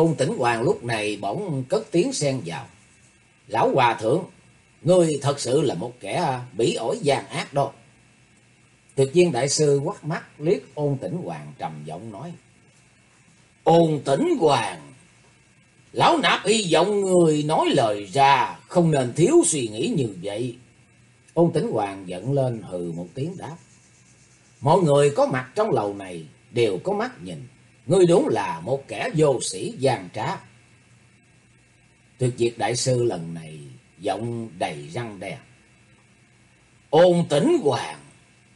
Ôn tỉnh hoàng lúc này bỗng cất tiếng xen vào. Lão hòa thượng, ngươi thật sự là một kẻ bỉ ổi gian ác đó. Tuyệt viên đại sư quắt mắt liếc ôn tỉnh hoàng trầm giọng nói. Ôn tỉnh hoàng, lão nạp hy vọng người nói lời ra, không nên thiếu suy nghĩ như vậy. Ôn tỉnh hoàng giận lên hừ một tiếng đáp. Mọi người có mặt trong lầu này đều có mắt nhìn. Ngươi đúng là một kẻ vô sĩ gian trá. Tuyệt diệt đại sư lần này giọng đầy răng đe. Ôn tỉnh hoàng,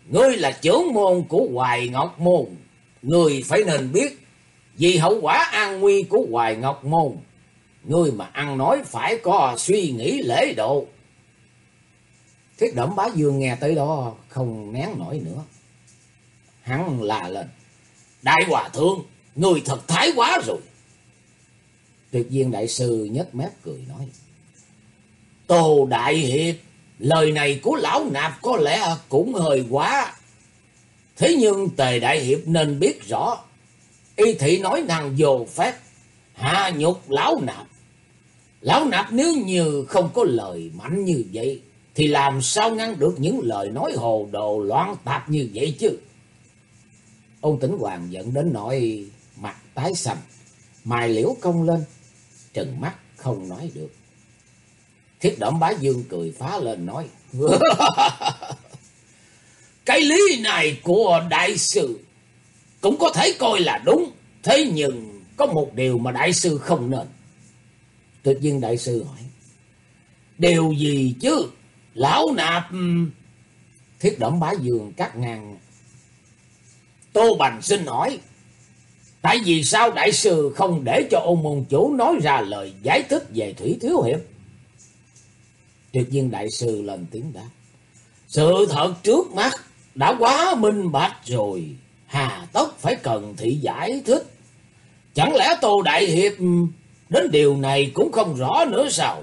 ngươi là trưởng môn của Hoài Ngọc Môn. Ngươi phải nên biết vì hậu quả an nguy của Hoài Ngọc Môn. Ngươi mà ăn nói phải có suy nghĩ lễ độ. Thiết đẩm bá dương nghe tới đó không nén nổi nữa. Hắn là lên. Đại hòa thượng, người thật thái quá rồi. Tuyệt viên đại sư nhếch mép cười nói. Tô Đại Hiệp, lời này của lão nạp có lẽ cũng hơi quá. Thế nhưng Tề Đại Hiệp nên biết rõ. Y thị nói năng vô phép, hạ nhục lão nạp. Lão nạp nếu như không có lời mạnh như vậy, thì làm sao ngăn được những lời nói hồ đồ loạn tạp như vậy chứ? Ông tĩnh hoàng giận đến nỗi tái sầm mài liễu công lên, trừng mắt không nói được. Thiết đẩm bá dương cười phá lên nói, Cái lý này của đại sư cũng có thể coi là đúng, thế nhưng có một điều mà đại sư không nên. Tuyệt nhiên đại sư hỏi, Điều gì chứ? Lão nạp... Thiết đẩm bá dương cắt ngang Tô Bành xin hỏi, tại vì sao đại sư không để cho ôn môn chủ nói ra lời giải thích về Thủy Thiếu Hiệp? Tuyệt nhiên đại sư lên tiếng đáp. Sự thật trước mắt đã quá minh bạch rồi, hà tất phải cần thị giải thích. Chẳng lẽ Tô Đại Hiệp đến điều này cũng không rõ nữa sao?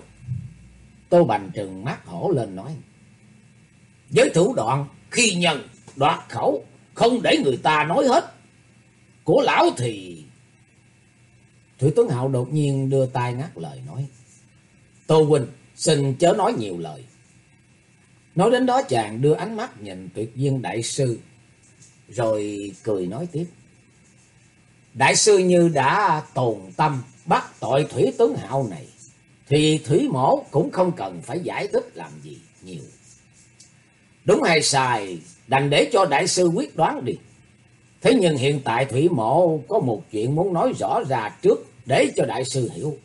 Tô Bành trừng mắt hổ lên nói. Với thủ đoạn khi nhân đoạt khẩu không để người ta nói hết. Của lão thì... Thủy Tuấn Hạo đột nhiên đưa tay ngắt lời nói. Tô Huynh, xin chớ nói nhiều lời. Nói đến đó chàng đưa ánh mắt nhìn tuyệt viên đại sư, rồi cười nói tiếp. Đại sư như đã tồn tâm bắt tội Thủy Tuấn Hạo này, thì Thủy Mổ cũng không cần phải giải thích làm gì nhiều. Đúng hay sai, đành để cho đại sư quyết đoán đi. Thế nhưng hiện tại Thủy Mộ có một chuyện muốn nói rõ ra trước để cho đại sư hiểu.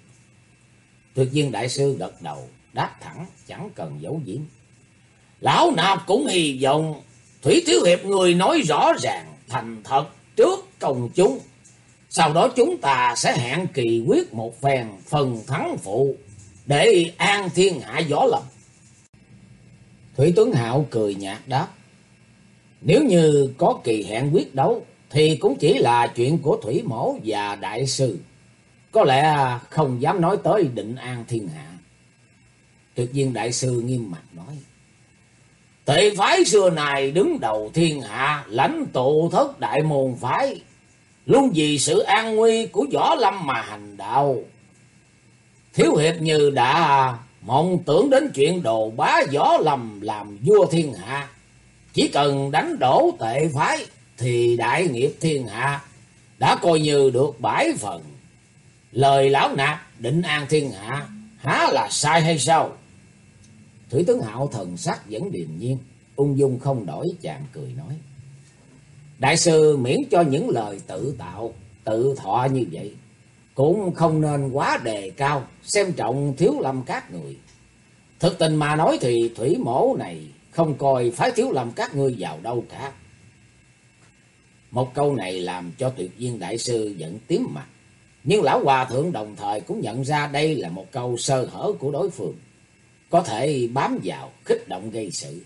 Tuyệt nhiên đại sư gật đầu, đáp thẳng, chẳng cần giấu giếm. Lão nạp cũng hy vọng Thủy Thiếu Hiệp người nói rõ ràng, thành thật trước công chúng. Sau đó chúng ta sẽ hẹn kỳ quyết một phen phần thắng phụ để an thiên hạ gió lầm. Thủy Tuấn Hạo cười nhạt đáp. Nếu như có kỳ hẹn quyết đấu, thì cũng chỉ là chuyện của Thủy Mổ và Đại Sư. Có lẽ không dám nói tới định an thiên hạ. Tuyệt nhiên Đại Sư nghiêm mặt nói. Tệ phái xưa này đứng đầu thiên hạ, lãnh tụ thất đại môn phái. Luôn vì sự an nguy của võ lâm mà hành đạo. Thiếu hiệp như đã mộng tưởng đến chuyện đồ bá võ lâm làm vua thiên hạ. Chỉ cần đánh đổ tệ phái thì đại nghiệp thiên hạ đã coi như được bãi phần. Lời lão nạp định an thiên hạ há là sai hay sao? Thủy tướng Hạo thần sắc vẫn điềm nhiên, ung dung không đổi chạm cười nói. Đại sư miễn cho những lời tự tạo, tự thọ như vậy, cũng không nên quá đề cao, xem trọng thiếu lâm các người. Thực tình mà nói thì thủy mổ này không coi phái thiếu làm các ngươi vào đâu cả. Một câu này làm cho tuyệt viên đại sư giận tím mặt. Nhưng lão hòa thượng đồng thời cũng nhận ra đây là một câu sơ hở của đối phương. Có thể bám vào, khích động gây sự.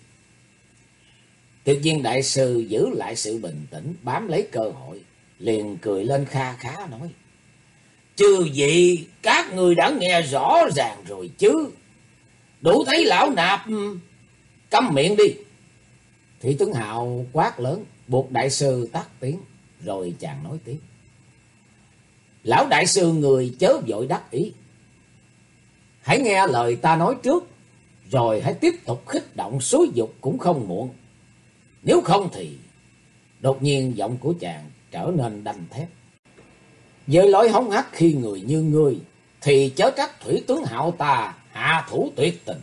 Tuyệt viên đại sư giữ lại sự bình tĩnh, bám lấy cơ hội, liền cười lên kha khá nói. Chứ gì, các người đã nghe rõ ràng rồi chứ. Đủ thấy lão nạp Câm miệng đi. Thủy tướng Hạo quát lớn, buộc đại sư tắt tiếng, rồi chàng nói tiếp. Lão đại sư người chớ vội đắc ý. Hãy nghe lời ta nói trước, rồi hãy tiếp tục khích động xúi dục cũng không muộn. Nếu không thì... Đột nhiên giọng của chàng trở nên đanh thép. Với lối hống hắt khi người như ngươi, thì chớ trách thủy tướng hạo ta hạ thủ tuyệt tình.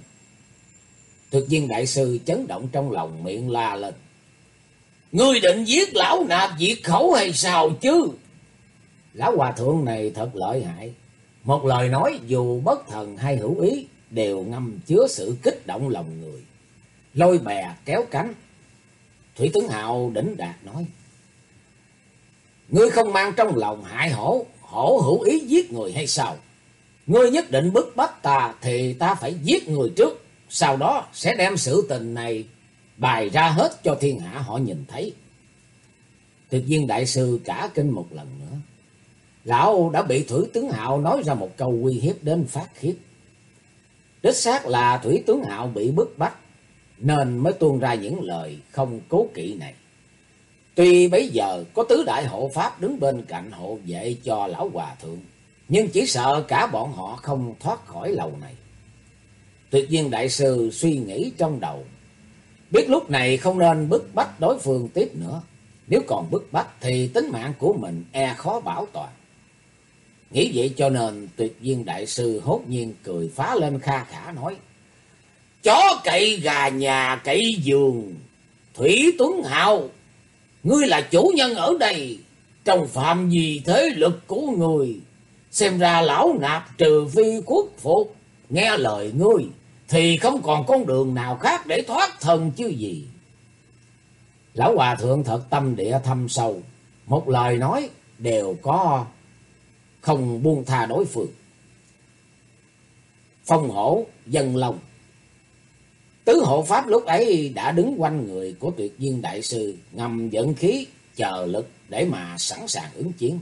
Thực viên đại sư chấn động trong lòng miệng la lên. Ngươi định giết lão nạp diệt khẩu hay sao chứ? Lão hòa thượng này thật lợi hại. Một lời nói dù bất thần hay hữu ý đều ngâm chứa sự kích động lòng người. Lôi bè kéo cánh. Thủy tướng Hạo đỉnh đạt nói. Ngươi không mang trong lòng hại hổ, hổ hữu ý giết người hay sao? Ngươi nhất định bức bách ta thì ta phải giết người trước. Sau đó sẽ đem sự tình này bài ra hết cho thiên hạ họ nhìn thấy. Thực viên đại sư cả kinh một lần nữa. Lão đã bị Thủy Tướng Hạo nói ra một câu uy hiếp đến phát khiếp. Đích xác là Thủy Tướng Hạo bị bức bách, nên mới tuôn ra những lời không cố kỵ này. Tuy bấy giờ có tứ đại hộ pháp đứng bên cạnh hộ vệ cho lão hòa thượng, nhưng chỉ sợ cả bọn họ không thoát khỏi lầu này. Tuyệt viên đại sư suy nghĩ trong đầu, biết lúc này không nên bức bách đối phương tiếp nữa. Nếu còn bức bách thì tính mạng của mình e khó bảo toàn. Nghĩ vậy cho nên tuyệt viên đại sư hốt nhiên cười phá lên kha khả nói. Chó cậy gà nhà cậy giường, Thủy Tuấn Hào, ngươi là chủ nhân ở đây, trong phạm gì thế lực của người. Xem ra lão nạp trừ phi quốc phục, nghe lời ngươi, thì không còn con đường nào khác để thoát thân chứ gì. Lão Hòa Thượng thật tâm địa thâm sâu, một lời nói đều có không buông tha đối phương. Phong hổ, dân lòng. Tứ hộ pháp lúc ấy đã đứng quanh người của tuyệt viên đại sư, ngầm dẫn khí, chờ lực để mà sẵn sàng ứng chiến.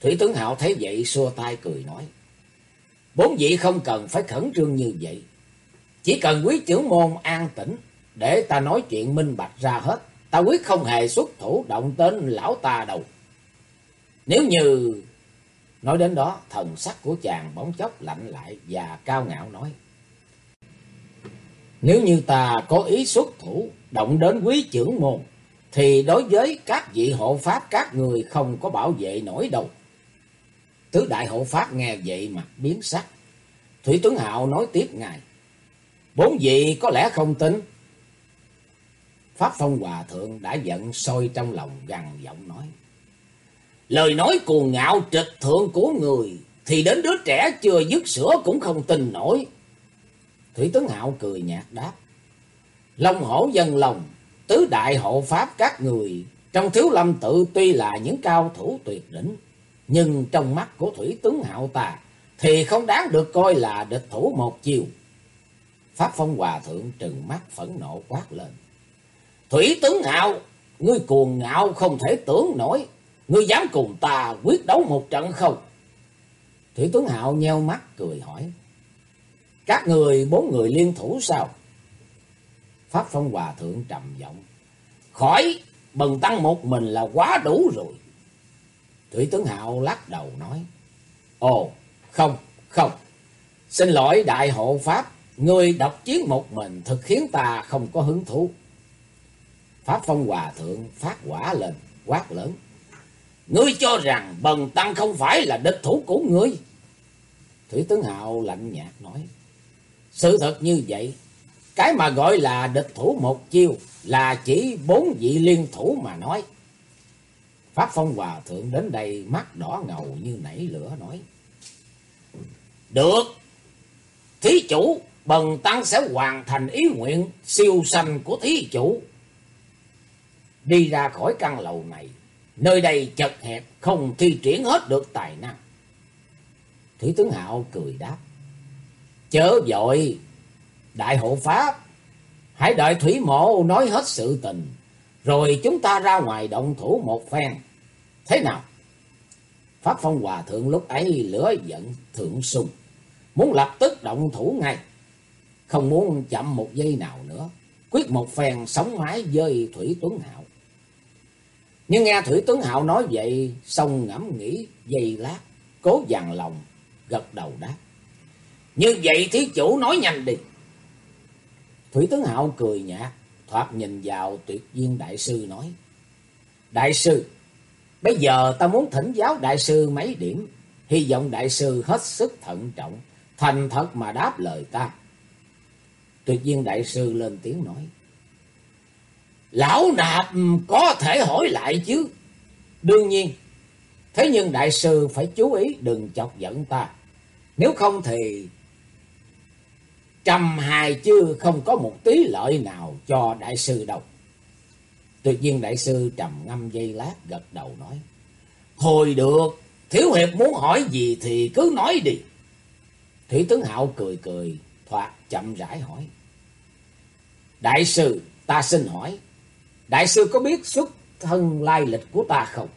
Thủy tướng Hạo thấy vậy xua tay cười nói. Bốn vị không cần phải khẩn trương như vậy. Chỉ cần quý trưởng môn an tĩnh để ta nói chuyện minh bạch ra hết. Ta quyết không hề xuất thủ động tên lão ta đâu. Nếu như Nói đến đó, thần sắc của chàng bóng chốc lạnh lại và cao ngạo nói. Nếu như ta có ý xuất thủ, động đến quý trưởng môn, thì đối với các vị hộ pháp các người không có bảo vệ nổi đâu. Tứ đại hộ pháp nghe vậy mặt biến sắc. Thủy Tuấn Hạo nói tiếp ngài. Bốn vị có lẽ không tin. Pháp Phong Hòa Thượng đã giận sôi trong lòng gằn giọng nói. Lời nói cuồng ngạo trịch thượng của người thì đến đứa trẻ chưa dứt sữa cũng không tin nổi. Thủy Tướng Hạo cười nhạt đáp. Long hổ dân lòng, tứ đại hộ pháp các người trong thiếu lâm tự tuy là những cao thủ tuyệt đỉnh. Nhưng trong mắt của Thủy Tướng Hạo ta thì không đáng được coi là địch thủ một chiều. Pháp Phong Hòa Thượng trừng mắt phẫn nộ quát lên. Thủy Tướng hào ngươi cuồng ngạo không thể tưởng nổi. Ngươi dám cùng ta quyết đấu một trận không? Thủy tướng Hạo nheo mắt cười hỏi. Các người bốn người liên thủ sao? Pháp Phong Hòa Thượng trầm giọng. Khỏi, bần tăng một mình là quá đủ rồi. Thủy tướng Hạo lắc đầu nói. Ồ, không, không. Xin lỗi đại hộ Pháp, người độc chiến một mình thực khiến ta không có hứng thú. Pháp Phong Hòa Thượng phát quả lên, quát lớn. Ngươi cho rằng bần tăng không phải là địch thủ của ngươi. Thủy tướng Hạo lạnh nhạt nói. Sự thật như vậy, cái mà gọi là địch thủ một chiêu là chỉ bốn vị liên thủ mà nói. Pháp Phong Hòa Thượng đến đây mắt đỏ ngầu như nảy lửa nói. Được, thí chủ, bần tăng sẽ hoàn thành ý nguyện siêu sanh của thí chủ. Đi ra khỏi căn lầu này, Nơi đây chật hẹp, không thi triển hết được tài năng. Thủy tướng Hạo cười đáp. Chớ vội, đại hộ pháp, hãy đợi Thủy Mộ nói hết sự tình, rồi chúng ta ra ngoài động thủ một phen. Thế nào? Pháp Phong Hòa Thượng lúc ấy lửa giận thượng sung, muốn lập tức động thủ ngay, không muốn chậm một giây nào nữa, quyết một phen sống mái với Thủy Tuấn Hạo. Nhưng nghe Thủy Tuấn Hạo nói vậy, xong ngẫm nghĩ giây lát, cố dằn lòng, gật đầu đáp. Như vậy thí chủ nói nhanh đi. Thủy Tuấn Hạo cười nhạt, thoạt nhìn vào tuyệt viên đại sư nói. Đại sư, bây giờ ta muốn thỉnh giáo đại sư mấy điểm, hy vọng đại sư hết sức thận trọng, thành thật mà đáp lời ta. Tuyệt viên đại sư lên tiếng nói. Lão nạp có thể hỏi lại chứ. Đương nhiên. Thế nhưng đại sư phải chú ý đừng chọc giận ta. Nếu không thì trầm hài chứ không có một tí lợi nào cho đại sư đâu. Tuyệt nhiên đại sư trầm ngâm dây lát gật đầu nói. Thôi được, Thiếu Hiệp muốn hỏi gì thì cứ nói đi. Thủy tướng Hạo cười cười, thoạt chậm rãi hỏi. Đại sư, ta xin hỏi, đại sư có biết xuất thân lai lịch của ta không?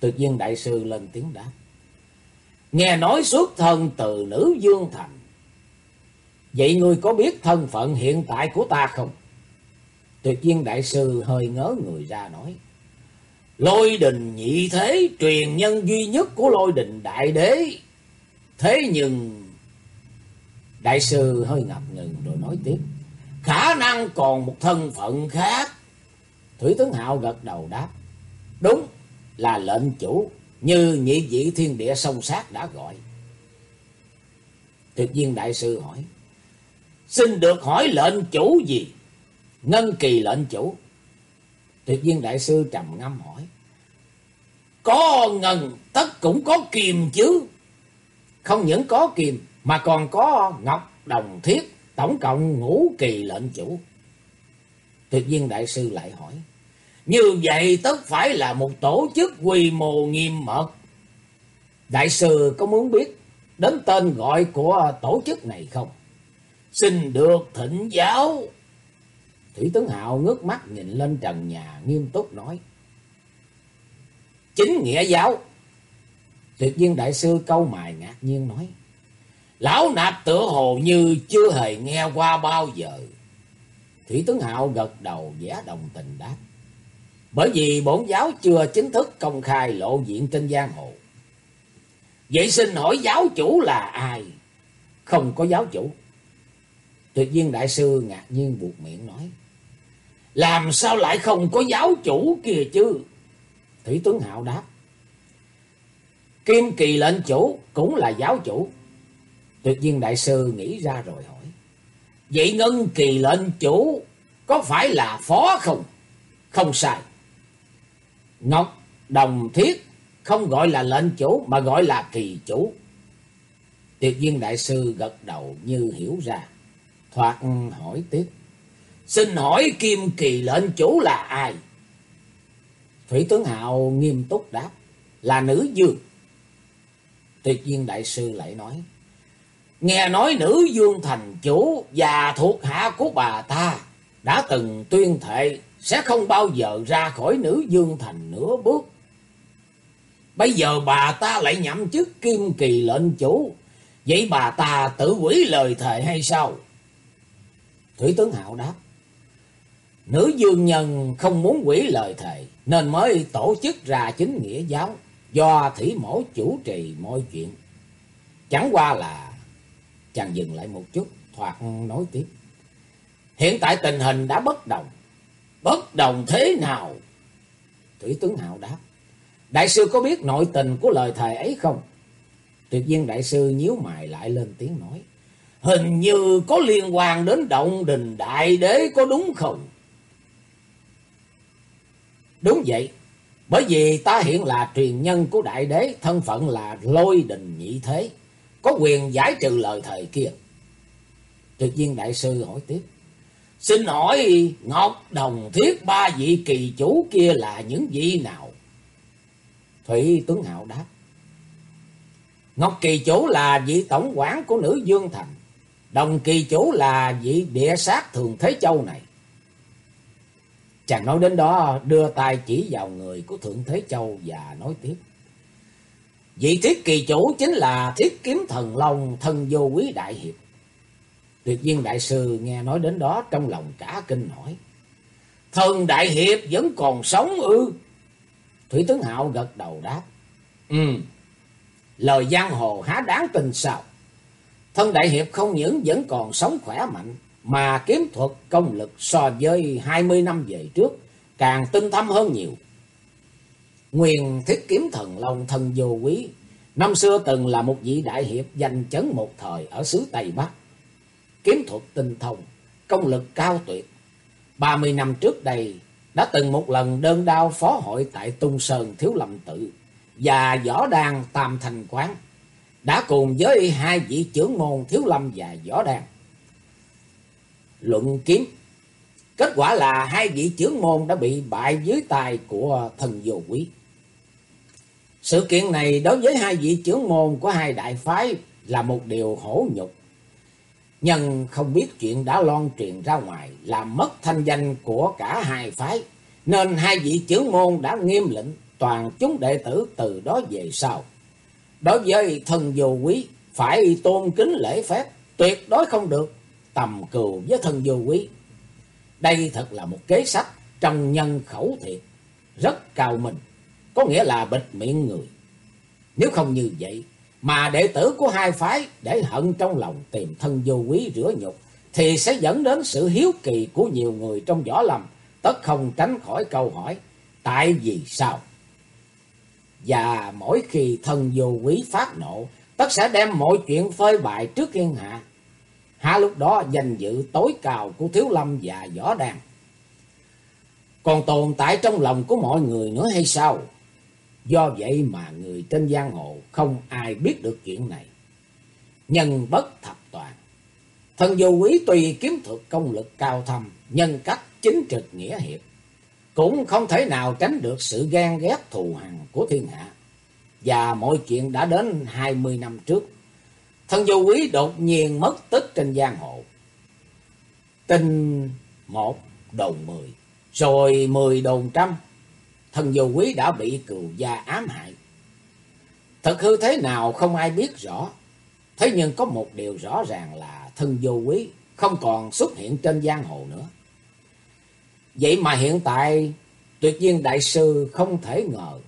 Tự nhiên đại sư lên tiếng đáp. Nghe nói xuất thân từ nữ Dương Thành. Vậy ngươi có biết thân phận hiện tại của ta không? Tuyệt nhiên đại sư hơi ngớ người ra nói. Lôi đình nhị thế truyền nhân duy nhất của lôi đình đại đế. Thế nhưng... Đại sư hơi ngập ngừng rồi nói tiếp. Khả năng còn một thân phận khác. Thủy tướng Hạo gật đầu đáp. Đúng là lệnh chủ, như nhị vị thiên địa sông sát đã gọi. Tuyệt viên đại sư hỏi. Xin được hỏi lệnh chủ gì? Ngân kỳ lệnh chủ. Tuyệt viên đại sư trầm ngâm hỏi. Có ngân tất cũng có kiềm chứ. Không những có kiềm, mà còn có ngọc đồng thiết. Tổng cộng ngũ kỳ lệnh chủ. Tuyệt viên đại sư lại hỏi. Như vậy tất phải là một tổ chức quy mô nghiêm mật. Đại sư có muốn biết đến tên gọi của tổ chức này không? Xin được thỉnh giáo. Thủy Tướng Hạo ngước mắt nhìn lên trần nhà, nghiêm túc nói. Chính nghĩa giáo. Tuyệt viên đại sư câu mài ngạc nhiên nói. Lão nạp tựa hồ như chưa hề nghe qua bao giờ. Thủy tướng Hạo gật đầu vẻ đồng tình đáp. Bởi vì bổn giáo chưa chính thức công khai lộ diện trên giang hồ. Vậy xin hỏi giáo chủ là ai? Không có giáo chủ. Tuyệt viên đại sư ngạc nhiên buộc miệng nói. Làm sao lại không có giáo chủ kìa chứ? Thủy tướng Hạo đáp. Kim kỳ lệnh chủ cũng là giáo chủ. Tuyệt viên đại sư nghĩ ra rồi hỏi. Vậy ngân kỳ lệnh chủ có phải là phó không? Không sai. Ngọc Đồng Thiết không gọi là lệnh chủ mà gọi là kỳ chủ. Tuyệt viên đại sư gật đầu như hiểu ra. Thoạt hỏi tiếp. Xin hỏi kim kỳ lệnh chủ là ai? Thủy tướng Hạo nghiêm túc đáp. Là nữ dương. Tuyệt viên đại sư lại nói. Nghe nói nữ dương thành chủ và thuộc hạ của bà ta đã từng tuyên thệ sẽ không bao giờ ra khỏi nữ dương thành nửa bước. Bây giờ bà ta lại nhậm chức kim kỳ lệnh chủ, vậy bà ta tự quỷ lời thề hay sao? Thủy tướng Hạo đáp, nữ dương nhân không muốn quỷ lời thề, nên mới tổ chức ra chính nghĩa giáo, do thủy mổ chủ trì mọi chuyện. Chẳng qua là Chàng dừng lại một chút, thoạt nói tiếp. Hiện tại tình hình đã bất đồng. Bất đồng thế nào? Thủy tướng Hạo đáp. Đại sư có biết nội tình của lời thầy ấy không? Tuyệt viên đại sư nhíu mày lại lên tiếng nói. Hình như có liên quan đến động đình đại đế có đúng không? Đúng vậy. Bởi vì ta hiện là truyền nhân của đại đế, thân phận là lôi đình nhị thế có quyền giải trừ lời thầy kia. Tuyệt viên đại sư hỏi tiếp. Xin hỏi Ngọc Đồng Thiết ba vị kỳ chủ kia là những vị nào? Thủy Tuấn Hạo đáp. Ngọc kỳ chủ là vị tổng quản của nữ Dương Thành. Đồng kỳ chủ là vị địa sát thường Thế Châu này. Chàng nói đến đó, đưa tay chỉ vào người của Thượng Thế Châu và nói tiếp. Vị thiết kỳ chủ chính là thiết kiếm thần long thân vô quý đại hiệp. Tuyệt viên đại sư nghe nói đến đó trong lòng cả kinh hỏi. Thần Đại Hiệp vẫn còn sống ư? Thủy tướng Hạo gật đầu đáp. Ừ, lời giang hồ há đáng tin sao? Thân Đại Hiệp không những vẫn còn sống khỏe mạnh, mà kiếm thuật công lực so với 20 năm về trước càng tinh thâm hơn nhiều. Nguyên thiết kiếm thần long thần vô quý, năm xưa từng là một vị đại hiệp danh chấn một thời ở xứ Tây Bắc. Kiếm thuật tinh thông, công lực cao tuyệt. 30 năm trước đây, đã từng một lần đơn đao phó hội tại Tung Sơn Thiếu Lâm Tự và Võ đan Tam Thành Quán, đã cùng với hai vị trưởng môn Thiếu Lâm và Võ đan Luận kiếm Kết quả là hai vị trưởng môn đã bị bại dưới tay của thần vô quý. Sự kiện này đối với hai vị trưởng môn của hai đại phái là một điều hổ nhục. Nhân không biết chuyện đã loan truyền ra ngoài, làm mất thanh danh của cả hai phái, nên hai vị trưởng môn đã nghiêm lệnh toàn chúng đệ tử từ đó về sau. Đối với thần vô quý, phải tôn kính lễ phép, tuyệt đối không được tầm cừu với thần vô quý. Đây thật là một kế sách trong nhân khẩu thiệt, rất cao minh, có nghĩa là bịt miệng người. Nếu không như vậy, mà đệ tử của hai phái để hận trong lòng tìm thân vô quý rửa nhục, thì sẽ dẫn đến sự hiếu kỳ của nhiều người trong võ lâm, tất không tránh khỏi câu hỏi, tại vì sao? Và mỗi khi thân vô quý phát nộ, tất sẽ đem mọi chuyện phơi bại trước thiên hạ. Hạ lúc đó danh dự tối cao của Thiếu Lâm và Võ Đàn. Còn tồn tại trong lòng của mọi người nữa hay sao? Do vậy mà người trên giang hồ không ai biết được chuyện này. Nhân bất thập toàn. Thần vô quý tùy kiếm thuật công lực cao thâm, nhân cách chính trực nghĩa hiệp. Cũng không thể nào tránh được sự ghen ghét thù hằn của thiên hạ. Và mọi chuyện đã đến hai mươi năm trước. Thần vô quý đột nhiên mất tích trên giang hồ. tình một đồn mười, rồi mười đồn trăm thần vô quý đã bị cừu gia ám hại. Thật hư thế nào không ai biết rõ. Thế nhưng có một điều rõ ràng là thần vô quý không còn xuất hiện trên giang hồ nữa. Vậy mà hiện tại, tuyệt nhiên đại sư không thể ngờ.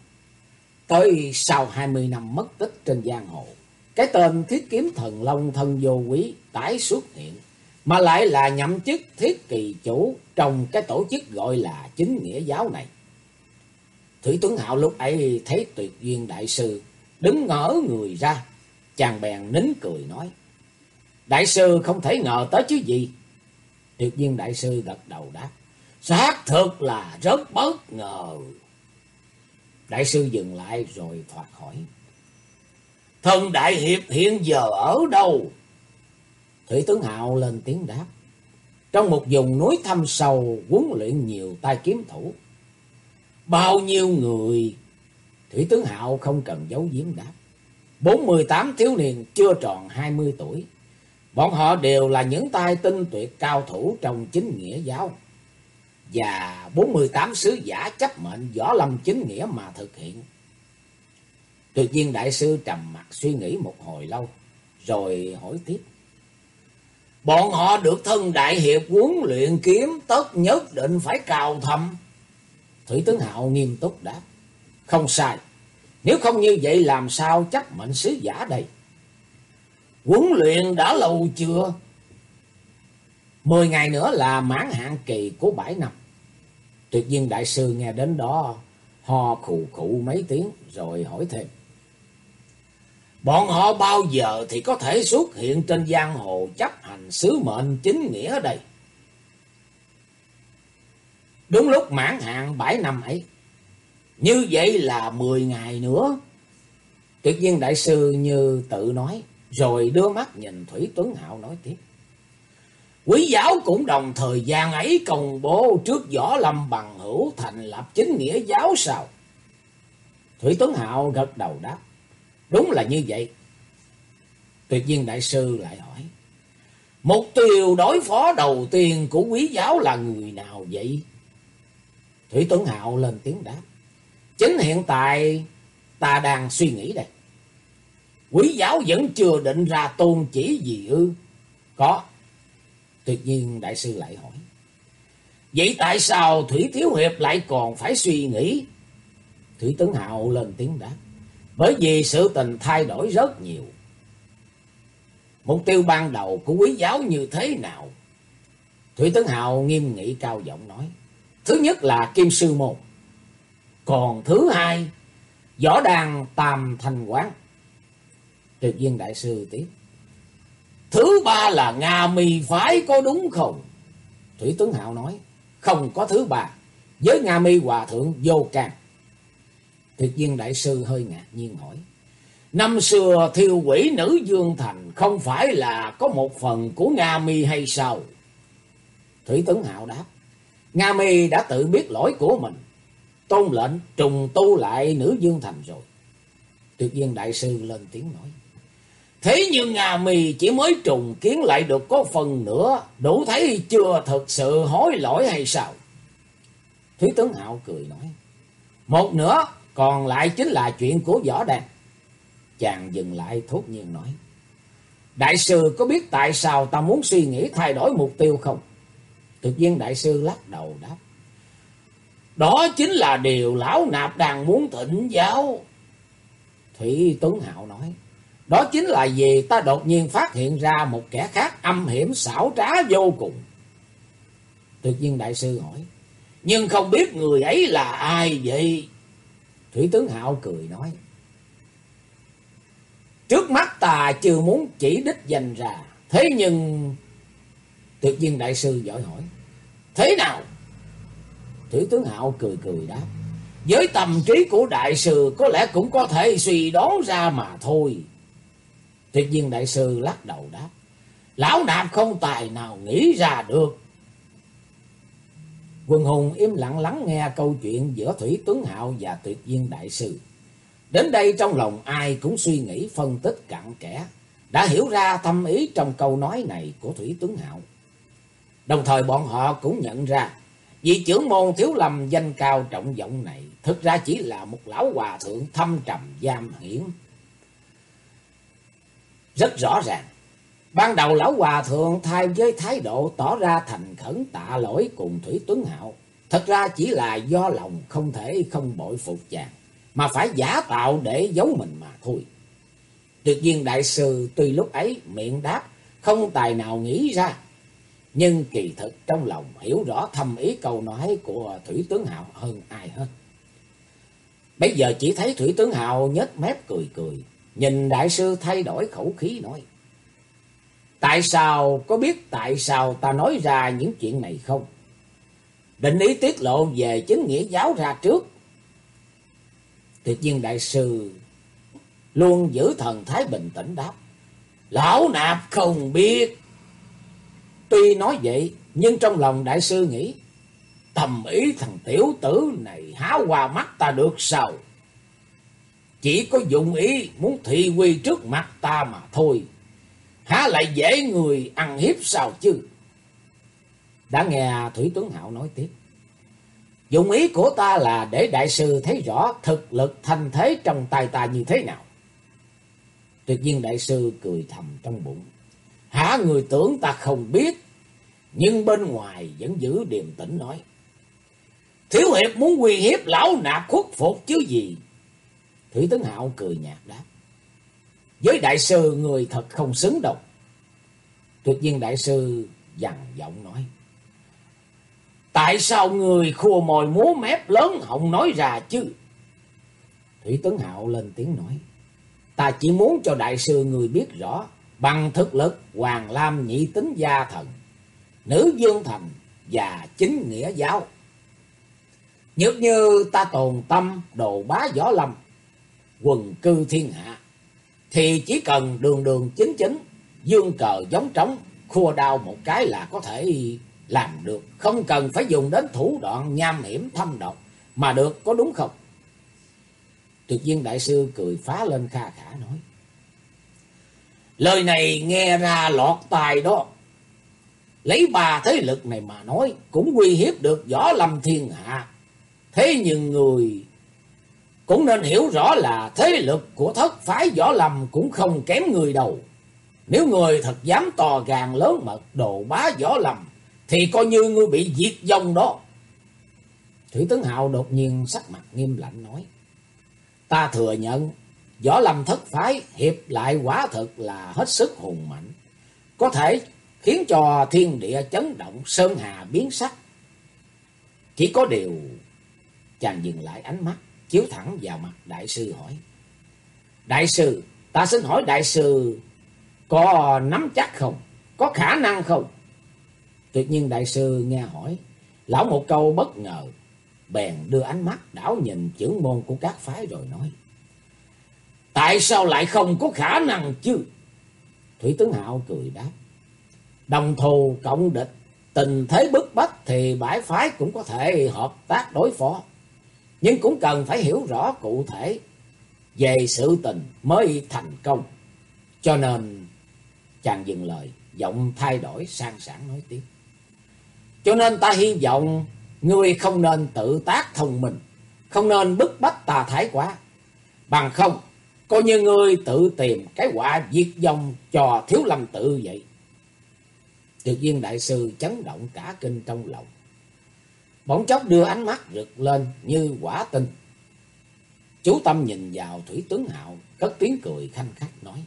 Tới sau 20 năm mất tích trên giang hồ. Cái tên thiết kiếm thần long thần vô quý tái xuất hiện. Mà lại là nhậm chức thiết kỳ chủ trong cái tổ chức gọi là chính nghĩa giáo này. Thủy Tuấn Hạo lúc ấy thấy tuyệt duyên đại sư, đứng ngỡ người ra, chàng bèn nín cười nói. Đại sư không thể ngờ tới chứ gì. Tuyệt duyên đại sư gật đầu đáp. Xác thực là rất bất ngờ. Đại sư dừng lại rồi thoạt hỏi. Thần Đại Hiệp hiện giờ ở đâu? Thủy Tướng Hạo lên tiếng đáp. Trong một vùng núi thăm sâu, huấn luyện nhiều tay kiếm thủ. Bao nhiêu người? Thủy tướng Hạo không cần giấu giếm đáp. bốn mươi tám thiếu niên chưa tròn hai mươi tuổi. Bọn họ đều là những tay tinh tuyệt cao thủ trong chính nghĩa giáo. Và bốn mươi tám sứ giả chấp mệnh võ lâm chính nghĩa mà thực hiện. Tuyệt nhiên đại sư trầm mặt suy nghĩ một hồi lâu, rồi hỏi tiếp. Bọn họ được thân đại hiệp huấn luyện kiếm tất nhất định phải cao thầm Thủy tướng Hạo nghiêm túc đáp. Không sai. Nếu không như vậy làm sao chắc mệnh sứ giả đây? Huấn luyện đã lâu chưa? Mười ngày nữa là mãn hạn kỳ của bảy năm. Tuyệt nhiên đại sư nghe đến đó, ho khụ khụ mấy tiếng rồi hỏi thêm. Bọn họ bao giờ thì có thể xuất hiện trên giang hồ chấp hành sứ mệnh chính nghĩa đây? Đúng lúc mãn hạn bảy năm ấy. Như vậy là mười ngày nữa. Tuyệt nhiên đại sư như tự nói, rồi đưa mắt nhìn Thủy Tuấn Hạo nói tiếp. Quý giáo cũng đồng thời gian ấy công bố trước võ lâm bằng hữu thành lập chính nghĩa giáo sao? Thủy Tuấn Hạo gật đầu đáp. Đúng là như vậy. Tuyệt nhiên đại sư lại hỏi. Mục tiêu đối phó đầu tiên của quý giáo là người nào vậy? Thủy Tuấn Hạo lên tiếng đáp. Chính hiện tại, ta đang suy nghĩ đây. Quý giáo vẫn chưa định ra tôn chỉ gì ư? Có. Tuyệt nhiên đại sư lại hỏi. Vậy tại sao Thủy Thiếu Hiệp lại còn phải suy nghĩ? Thủy Tuấn Hạo lên tiếng đáp. Bởi vì sự tình thay đổi rất nhiều. Mục tiêu ban đầu của quý giáo như thế nào? Thủy Tấn Hạo nghiêm nghị cao giọng nói. Thứ nhất là Kim Sư Môn. Còn thứ hai, Võ Đàn Tam Thành Quán. Tuyệt viên Đại Sư tiếp. Thứ ba là Nga mì phái có đúng không? Thủy tướng Hạo nói. Không có thứ ba. Với Nga mi Hòa Thượng vô can. Tuyệt viên Đại Sư hơi ngạc nhiên hỏi. Năm xưa thiêu quỷ nữ Dương Thành không phải là có một phần của Nga mi hay sao? Thủy tướng Hạo đáp. Nga mi đã tự biết lỗi của mình. Tôn lệnh trùng tu lại nữ Dương Thành rồi. Tuyệt viên Đại Sư lên tiếng nói. Thế nhưng Nga mì chỉ mới trùng kiến lại được có phần nữa, đủ thấy chưa thực sự hối lỗi hay sao? Thúy Tướng Hạo cười nói, một nữa còn lại chính là chuyện của võ đàn. Chàng dừng lại thốt nhiên nói, Đại sư có biết tại sao ta muốn suy nghĩ thay đổi mục tiêu không? Thực viên đại sư lắc đầu đáp, Đó chính là điều lão nạp đang muốn thịnh giáo. Thủy Tuấn Hạo nói, đó chính là vì ta đột nhiên phát hiện ra một kẻ khác âm hiểm xảo trá vô cùng. Thực viên đại sư hỏi. Nhưng không biết người ấy là ai vậy? Thủy tướng Hạo cười nói. Trước mắt ta chưa muốn chỉ đích dành ra. Thế nhưng... Tuyệt viên đại sư giỏi hỏi. Thế nào? Thủy tướng Hạo cười cười đáp. Với tầm trí của đại sư, có lẽ cũng có thể suy đoán ra mà thôi. Tuyệt nhiên đại sư lắc đầu đáp. Lão nạp không tài nào nghĩ ra được. Quân hùng im lặng lắng nghe câu chuyện giữa Thủy tướng Hạo và tuyệt viên đại sư. Đến đây trong lòng ai cũng suy nghĩ phân tích cặn kẽ. Đã hiểu ra tâm ý trong câu nói này của Thủy tướng Hạo. Đồng thời bọn họ cũng nhận ra vị trưởng môn thiếu lầm danh cao trọng vọng này thực ra chỉ là một lão hòa thượng thâm trầm giam hiển rất rõ ràng. Ban đầu lão hòa thượng thay với thái độ tỏ ra thành khẩn tạ lỗi cùng Thủy Tuấn Hạo. Thật ra chỉ là do lòng không thể không bội phục chàng, mà phải giả tạo để giấu mình mà thôi. Tuyệt nhiên đại sư tuy lúc ấy miệng đáp, không tài nào nghĩ ra. Nhưng kỳ thực trong lòng hiểu rõ thâm ý câu nói của Thủy tướng Hạo hơn ai hết. Bây giờ chỉ thấy Thủy tướng Hạo nhếch mép cười cười, Nhìn đại sư thay đổi khẩu khí nói. Tại sao, có biết tại sao ta nói ra những chuyện này không? Định ý tiết lộ về chính nghĩa giáo ra trước. Tuyệt nhiên đại sư luôn giữ thần thái bình tĩnh đáp. Lão nạp không biết. Tuy nói vậy, nhưng trong lòng đại sư nghĩ, thầm ý thằng tiểu tử này há qua mắt ta được sao? Chỉ có dụng ý muốn thị quy trước mặt ta mà thôi. Há lại dễ người ăn hiếp sao chứ? Đã nghe Thủy Tuấn Hạo nói tiếp. Dụng ý của ta là để đại sư thấy rõ thực lực thành thế trong tay ta như thế nào. Tuyệt nhiên đại sư cười thầm trong bụng. Hả người tưởng ta không biết. Nhưng bên ngoài vẫn giữ điềm tĩnh nói. Thiếu hiệp muốn quy hiếp lão nạp khuất phục chứ gì. Thủy Tấn Hạo cười nhạt đáp. Với đại sư, người thật không xứng đâu. Tuyệt nhiên đại sư dằn giọng nói. Tại sao người khua mồi múa mép lớn họng nói ra chứ? Thủy Tấn Hạo lên tiếng nói. Ta chỉ muốn cho đại sư người biết rõ. Bằng thực lực Hoàng Lam nhị tính gia thần. Nữ Dương Thành và chính nghĩa giáo. Nhược như ta tồn tâm đồ bá võ lâm quần cư thiên hạ, thì chỉ cần đường đường chính chính, dương cờ giống trống, khua đao một cái là có thể làm được, không cần phải dùng đến thủ đoạn nham hiểm thâm độc, mà được có đúng không? Tuyệt viên đại sư cười phá lên kha khả nói. Lời này nghe ra lọt tai đó. Lấy ba thế lực này mà nói cũng uy hiếp được võ lâm thiên hạ. Thế nhưng người cũng nên hiểu rõ là thế lực của thất phái võ lâm cũng không kém người đầu. Nếu người thật dám to gàn lớn mật đồ bá võ lâm, thì coi như ngươi bị diệt vong đó. Thủy tướng Hạo đột nhiên sắc mặt nghiêm lạnh nói. Ta thừa nhận, võ lâm thất phái hiệp lại quả thực là hết sức hùng mạnh. Có thể khiến cho thiên địa chấn động, sơn hà biến sắc. Chỉ có điều, chàng dừng lại ánh mắt, chiếu thẳng vào mặt đại sư hỏi. Đại sư, ta xin hỏi đại sư, có nắm chắc không? Có khả năng không? Tuyệt nhiên đại sư nghe hỏi, lão một câu bất ngờ, bèn đưa ánh mắt đảo nhìn chữ môn của các phái rồi nói. Tại sao lại không có khả năng chứ? Thủy tướng Hạo cười đáp. Đồng thù cộng địch, tình thế bức bách thì bãi phái cũng có thể hợp tác đối phó. Nhưng cũng cần phải hiểu rõ cụ thể về sự tình mới thành công. Cho nên chàng dừng lời, giọng thay đổi sang sảng nói tiếp. Cho nên ta hy vọng ngươi không nên tự tác thông minh, không nên bức bách ta thái quá. Bằng không, coi như ngươi tự tìm cái quả diệt dòng cho thiếu lâm tự vậy. Tuyệt viên đại sư chấn động cả kinh trong lòng. Bỗng chốc đưa ánh mắt rực lên như quả tinh. Chú Tâm nhìn vào Thủy Tướng Hạo, cất tiếng cười khanh khách nói.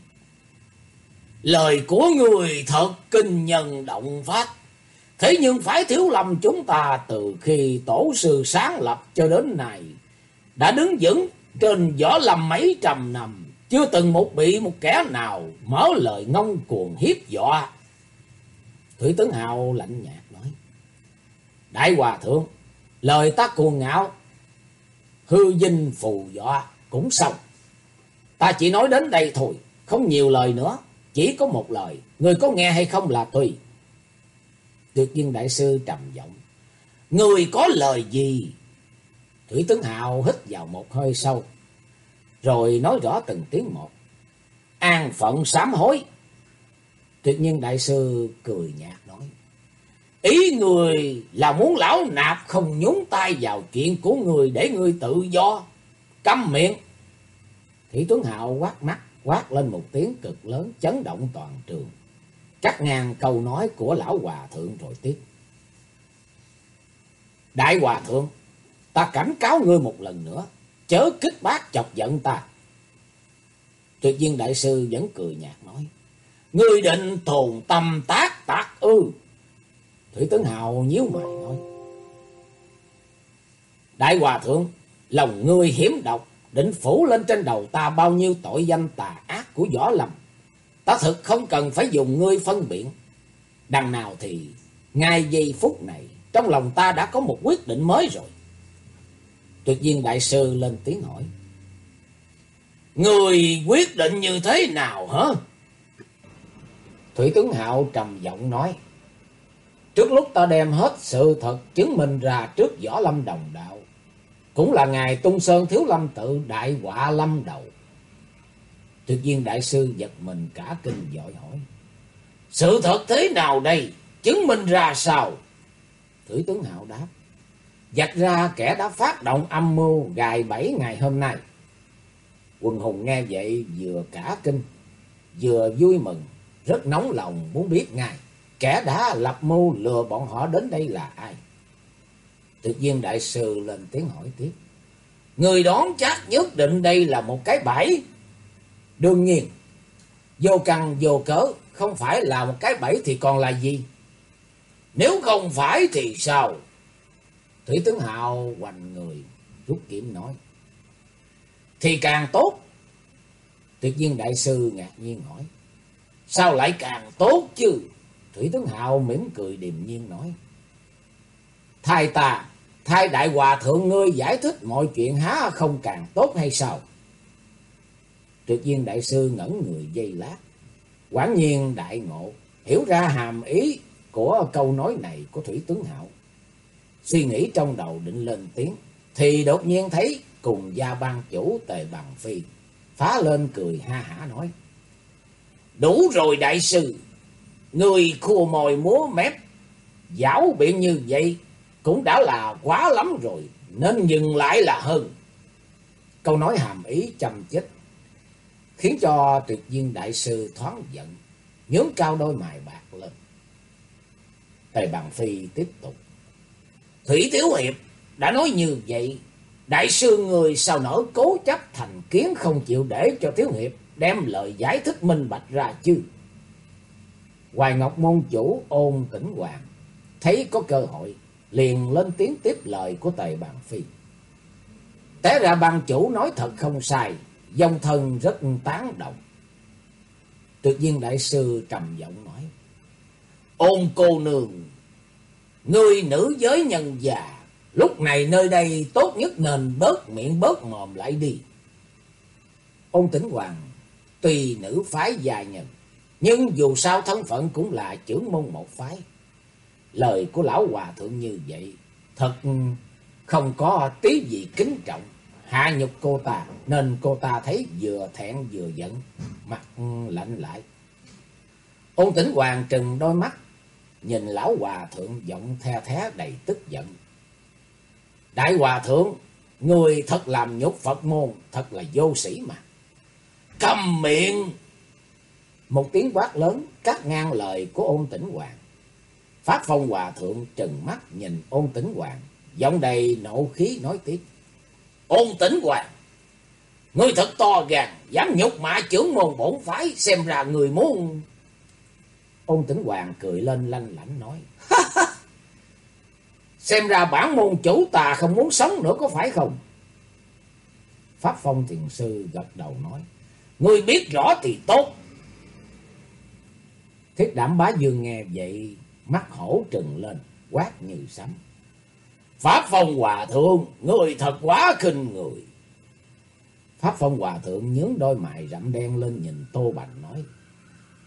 Lời của người thật kinh nhân động phát. Thế nhưng phải thiếu lầm chúng ta từ khi tổ sư sáng lập cho đến nay. Đã đứng vững trên võ lâm mấy trăm năm. Chưa từng một bị một kẻ nào mở lời ngông cuồng hiếp dọa. Thủy Tướng Hào lạnh nhạt nói. Đại Hòa Thượng, lời ta cuồng ngạo, hư dinh phù dọa cũng xong. Ta chỉ nói đến đây thôi, không nhiều lời nữa. Chỉ có một lời, người có nghe hay không là tùy. Tuyệt viên đại sư trầm giọng. Người có lời gì? Thủy tướng Hào hít vào một hơi sâu. Rồi nói rõ từng tiếng một. An phận sám hối. Tuyệt nhiên đại sư cười nhạt nói. Ý người là muốn lão nạp không nhúng tay vào chuyện của người để người tự do. Câm miệng. Thủy tướng Hạo quát mắt quát lên một tiếng cực lớn chấn động toàn trường. Cắt ngang câu nói của lão hòa thượng rồi tiếp. Đại hòa thượng, ta cảnh cáo ngươi một lần nữa, chớ kích bác chọc giận ta. Tuyệt viên đại sư vẫn cười nhạt nói. Ngươi định thồn tâm tác tạc ư. Thủy tướng hào nhíu mày nói. Đại hòa thượng, lòng ngươi hiểm độc, định phủ lên trên đầu ta bao nhiêu tội danh tà ác của võ lầm, Ta thực không cần phải dùng ngươi phân biện. Đằng nào thì ngay giây phút này trong lòng ta đã có một quyết định mới rồi. Tuyệt viên đại sư lên tiếng hỏi. Người quyết định như thế nào hả? Thủy tướng Hạo trầm giọng nói. Trước lúc ta đem hết sự thật chứng minh ra trước võ lâm đồng đạo. Cũng là ngày tung sơn thiếu lâm tự đại quả lâm đầu. Tuyệt viên đại sư giật mình cả kinh dội hỏi. Sự thật thế nào đây? Chứng minh ra sao? Thủy tướng Hạo đáp. Dạch ra kẻ đã phát động âm mưu gài bảy ngày hôm nay. Quần hùng nghe vậy vừa cả kinh, vừa vui mừng, rất nóng lòng muốn biết ngài. Kẻ đã lập mưu lừa bọn họ đến đây là ai? Tự nhiên đại sư lên tiếng hỏi tiếp. Người đón chắc nhất định đây là một cái bẫy. Đương nhiên, vô căn vô cớ, không phải là một cái bẫy thì còn là gì? Nếu không phải thì sao? Thủy tướng Hào hoành người, rút kiếm nói. Thì càng tốt. Tuyệt nhiên đại sư ngạc nhiên hỏi. Sao lại càng tốt chứ? Thủy tướng Hào mỉm cười điềm nhiên nói. Thay ta, thay đại hòa thượng ngươi giải thích mọi chuyện há không càng tốt hay sao? Tuyệt nhiên đại sư ngẩn người dây lát. Quảng nhiên đại ngộ, hiểu ra hàm ý của câu nói này của Thủy tướng Hạo. Suy nghĩ trong đầu định lên tiếng, thì đột nhiên thấy cùng gia ban chủ tề bằng phi, phá lên cười ha hả nói. Đủ rồi đại sư, người khua mồi múa mép, giáo biện như vậy cũng đã là quá lắm rồi, nên dừng lại là hơn. Câu nói hàm ý chăm chích, khiến cho tuyệt viên đại sư thoáng giận, nhướng cao đôi mày bạc lên. Tề Bằng Phi tiếp tục. Thủy Thiếu Hiệp đã nói như vậy. Đại sư người sao nỡ cố chấp thành kiến không chịu để cho Thiếu Hiệp đem lời giải thích minh bạch ra chứ. Hoài Ngọc Môn Chủ ôn tỉnh hoàng. Thấy có cơ hội liền lên tiếng tiếp lời của Tề Bàn Phi. Té ra ban chủ nói thật không sai, dòng thân rất tán động. Tuyệt nhiên đại sư trầm giọng nói. Ôn cô nương, người nữ giới nhân già, lúc này nơi đây tốt nhất nên bớt miệng bớt mồm lại đi. Ông tĩnh hoàng, tùy nữ phái già nhân, nhưng dù sao thân phận cũng là trưởng môn một phái. Lời của lão hòa thượng như vậy, thật không có tí gì kính trọng hạ nhục cô ta, nên cô ta thấy vừa thẹn vừa giận, mặt lạnh lại. Ôn tĩnh hoàng trừng đôi mắt, nhìn lão hòa thượng giọng the thé đầy tức giận. Đại hòa thượng, người thật làm nhục Phật môn, thật là vô sĩ mà. Cầm miệng! Một tiếng quát lớn cắt ngang lời của ôn tĩnh hoàng. pháp phong hòa thượng trừng mắt nhìn ôn tĩnh hoàng, giọng đầy nộ khí nói tiếp. Ôn tĩnh hoàng, ngươi thật to gan, dám nhục mạ trưởng môn bổn phái, xem ra người muốn... Ôn tĩnh hoàng cười lên lanh lảnh nói. xem ra bản môn chủ tà không muốn sống nữa có phải không? Pháp Phong Thiền Sư gật đầu nói. Ngươi biết rõ thì tốt. Thiết đảm bá dương nghe vậy, mắt hổ trừng lên, quát như sấm. Pháp Phong Hòa Thượng, người thật quá kinh người. Pháp Phong Hòa Thượng nhướng đôi mày rậm đen lên nhìn Tô Bành nói.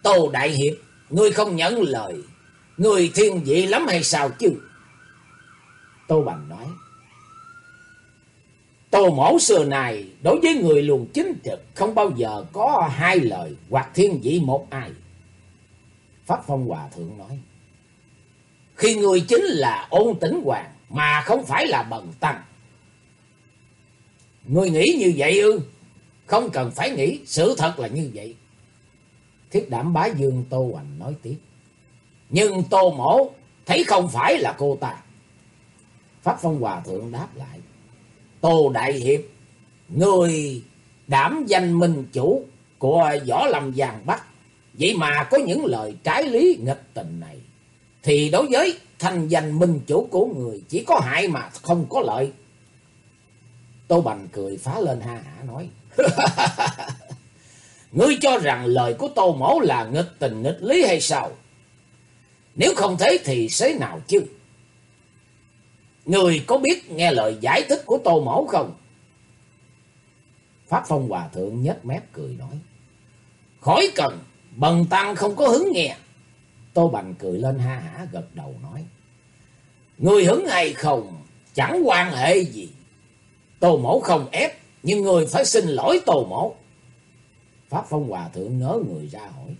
Tô Đại Hiệp, ngươi không nhận lời. Ngươi thiên vị lắm hay sao chứ? Tô Bành nói. Tô mẫu xưa này đối với người luôn chính trực không bao giờ có hai lời hoặc thiên vị một ai. Pháp Phong Hòa Thượng nói. Khi người chính là ôn tĩnh hoàng mà không phải là bần tăng. Người nghĩ như vậy ư? Không cần phải nghĩ, sự thật là như vậy. Thiết đảm bá dương Tô Hoành nói tiếp. Nhưng Tô Mổ thấy không phải là cô ta. Pháp Phong Hòa Thượng đáp lại. Tô Đại Hiệp, người đảm danh minh chủ của Võ Lâm Giang Bắc. Vậy mà có những lời trái lý nghịch tình này. Thì đối với thành danh minh chủ của người chỉ có hại mà không có lợi. Tô Bành cười phá lên ha hả nói. Ngươi cho rằng lời của Tô Mổ là nghịch tình nghịch lý hay sao? Nếu không thế thì thế nào chứ? Người có biết nghe lời giải thích của Tô Mổ không? Pháp Phong Hòa Thượng nhếch mép cười nói. Khỏi cần, bần tăng không có hứng nghe. Tô Bành cười lên ha hả gật đầu nói. Người hứng hay không, chẳng quan hệ gì. Tô mổ không ép, nhưng người phải xin lỗi tô mổ. Pháp Phong Hòa Thượng nớ người ra hỏi.